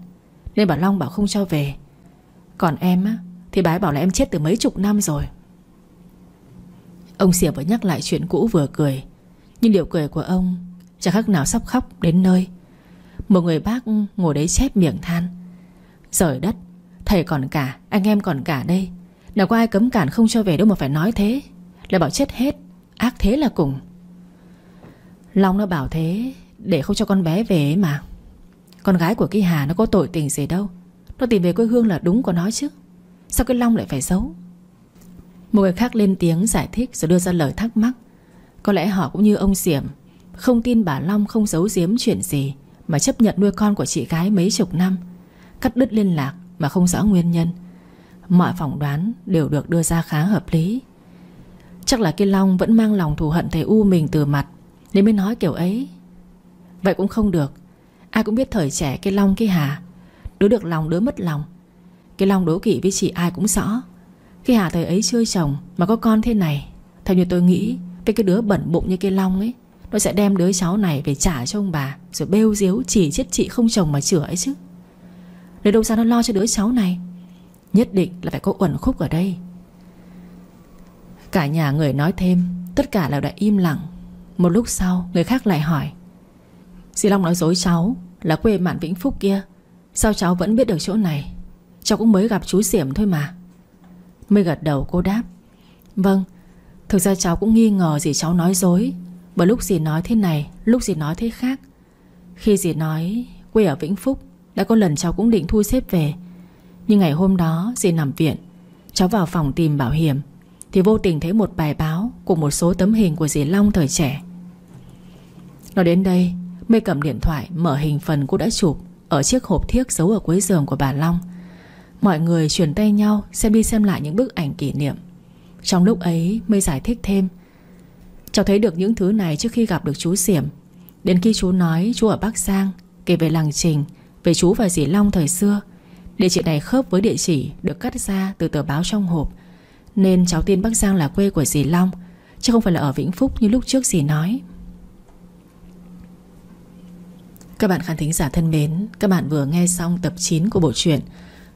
Nên bà Long bảo không cho về. Còn em á, Thì bà ấy bảo là em chết từ mấy chục năm rồi. Ông Xỉa vừa nhắc lại chuyện cũ vừa cười. Nhưng điều cười của ông Chẳng khác nào sắp khóc đến nơi. Một người bác ngồi đấy chép miệng than. Rời đất Thầy còn cả, anh em còn cả đây. Nào có ai cấm cản không cho về đâu mà phải nói thế. Lại bảo chết hết Ác thế là cùng. Long nó bảo thế Để không cho con bé về mà. Con gái của cái Hà nó có tội tình gì đâu. Nó tìm về quê hương là đúng của nó chứ. Sao cái Long lại phải giấu? Một người khác lên tiếng giải thích Rồi đưa ra lời thắc mắc. Có lẽ họ cũng như ông Diệm, Không tin bà Long không giấu giếm chuyện gì, Mà chấp nhận nuôi con của chị gái mấy chục năm, Cắt đứt liên lạc Mà không rõ nguyên nhân. Mọi phỏng đoán đều được đưa ra khá hợp lý. Chắc là cái Long vẫn mang lòng thù hận thầy U mình từ mặt, Nên mới nói kiểu ấy. Vậy cũng không được. Ai cũng biết thời trẻ cái Long cái Hà Đứa được lòng đứa mất lòng. Cái Long đố kỵ với chị ai cũng rõ. Khi Hà thời ấy chưa chồng Mà có con thế này, Theo như tôi nghĩ, Cái cái đứa bẩn bụng như cái Long ấy, Nó sẽ đem đứa cháu này về trả cho ông bà, Rồi bêu diếu chỉ chết chị không chồng mà chữa ấy chứ. Để đâu ra nó lo cho đứa cháu này, Nhất định là phải có uẩn khúc ở đây. Cả nhà người nói thêm, Tất cả đều đã im lặng. Một lúc sau, người khác lại hỏi Dì Long nói dối cháu Là quê Mạn Vĩnh Phúc kia, Sao cháu vẫn biết được chỗ này? Cháu cũng mới gặp chú Diệm thôi mà. Mới gật đầu cô đáp. Vâng Thực ra cháu cũng nghi ngờ gì cháu nói dối. Bởi lúc dì nói thế này, Lúc dì nói thế khác. Khi dì nói, quê ở Vĩnh Phúc, Đã có lần cháu cũng định thu xếp về. Nhưng ngày hôm đó, dì nằm viện. Cháu vào phòng tìm bảo hiểm. Thì vô tình thấy một bài báo Cùng một số tấm hình của dì Long thời trẻ. Nói đến đây, Mê cầm điện thoại, mở hình phần cô đã chụp Ở chiếc hộp thiếc giấu ở cuối giường của bà Long. Mọi người chuyển tay nhau Xem đi xem lại những bức ảnh kỷ niệm. Trong lúc ấy Mây giải thích thêm. Cháu thấy được những thứ này trước khi gặp được chú Xiểm. Đến khi chú nói chú ở Bắc Giang, Kể về làng Trình, Về chú và dì Long thời xưa, Địa chỉ này khớp với địa chỉ được cắt ra từ tờ báo trong hộp. Nên cháu tin Bắc Giang là quê của dì Long, Chứ không phải là ở Vĩnh Phúc như lúc trước dì nói. Các bạn khán thính giả thân mến, Các bạn vừa nghe xong tập 9 của bộ truyện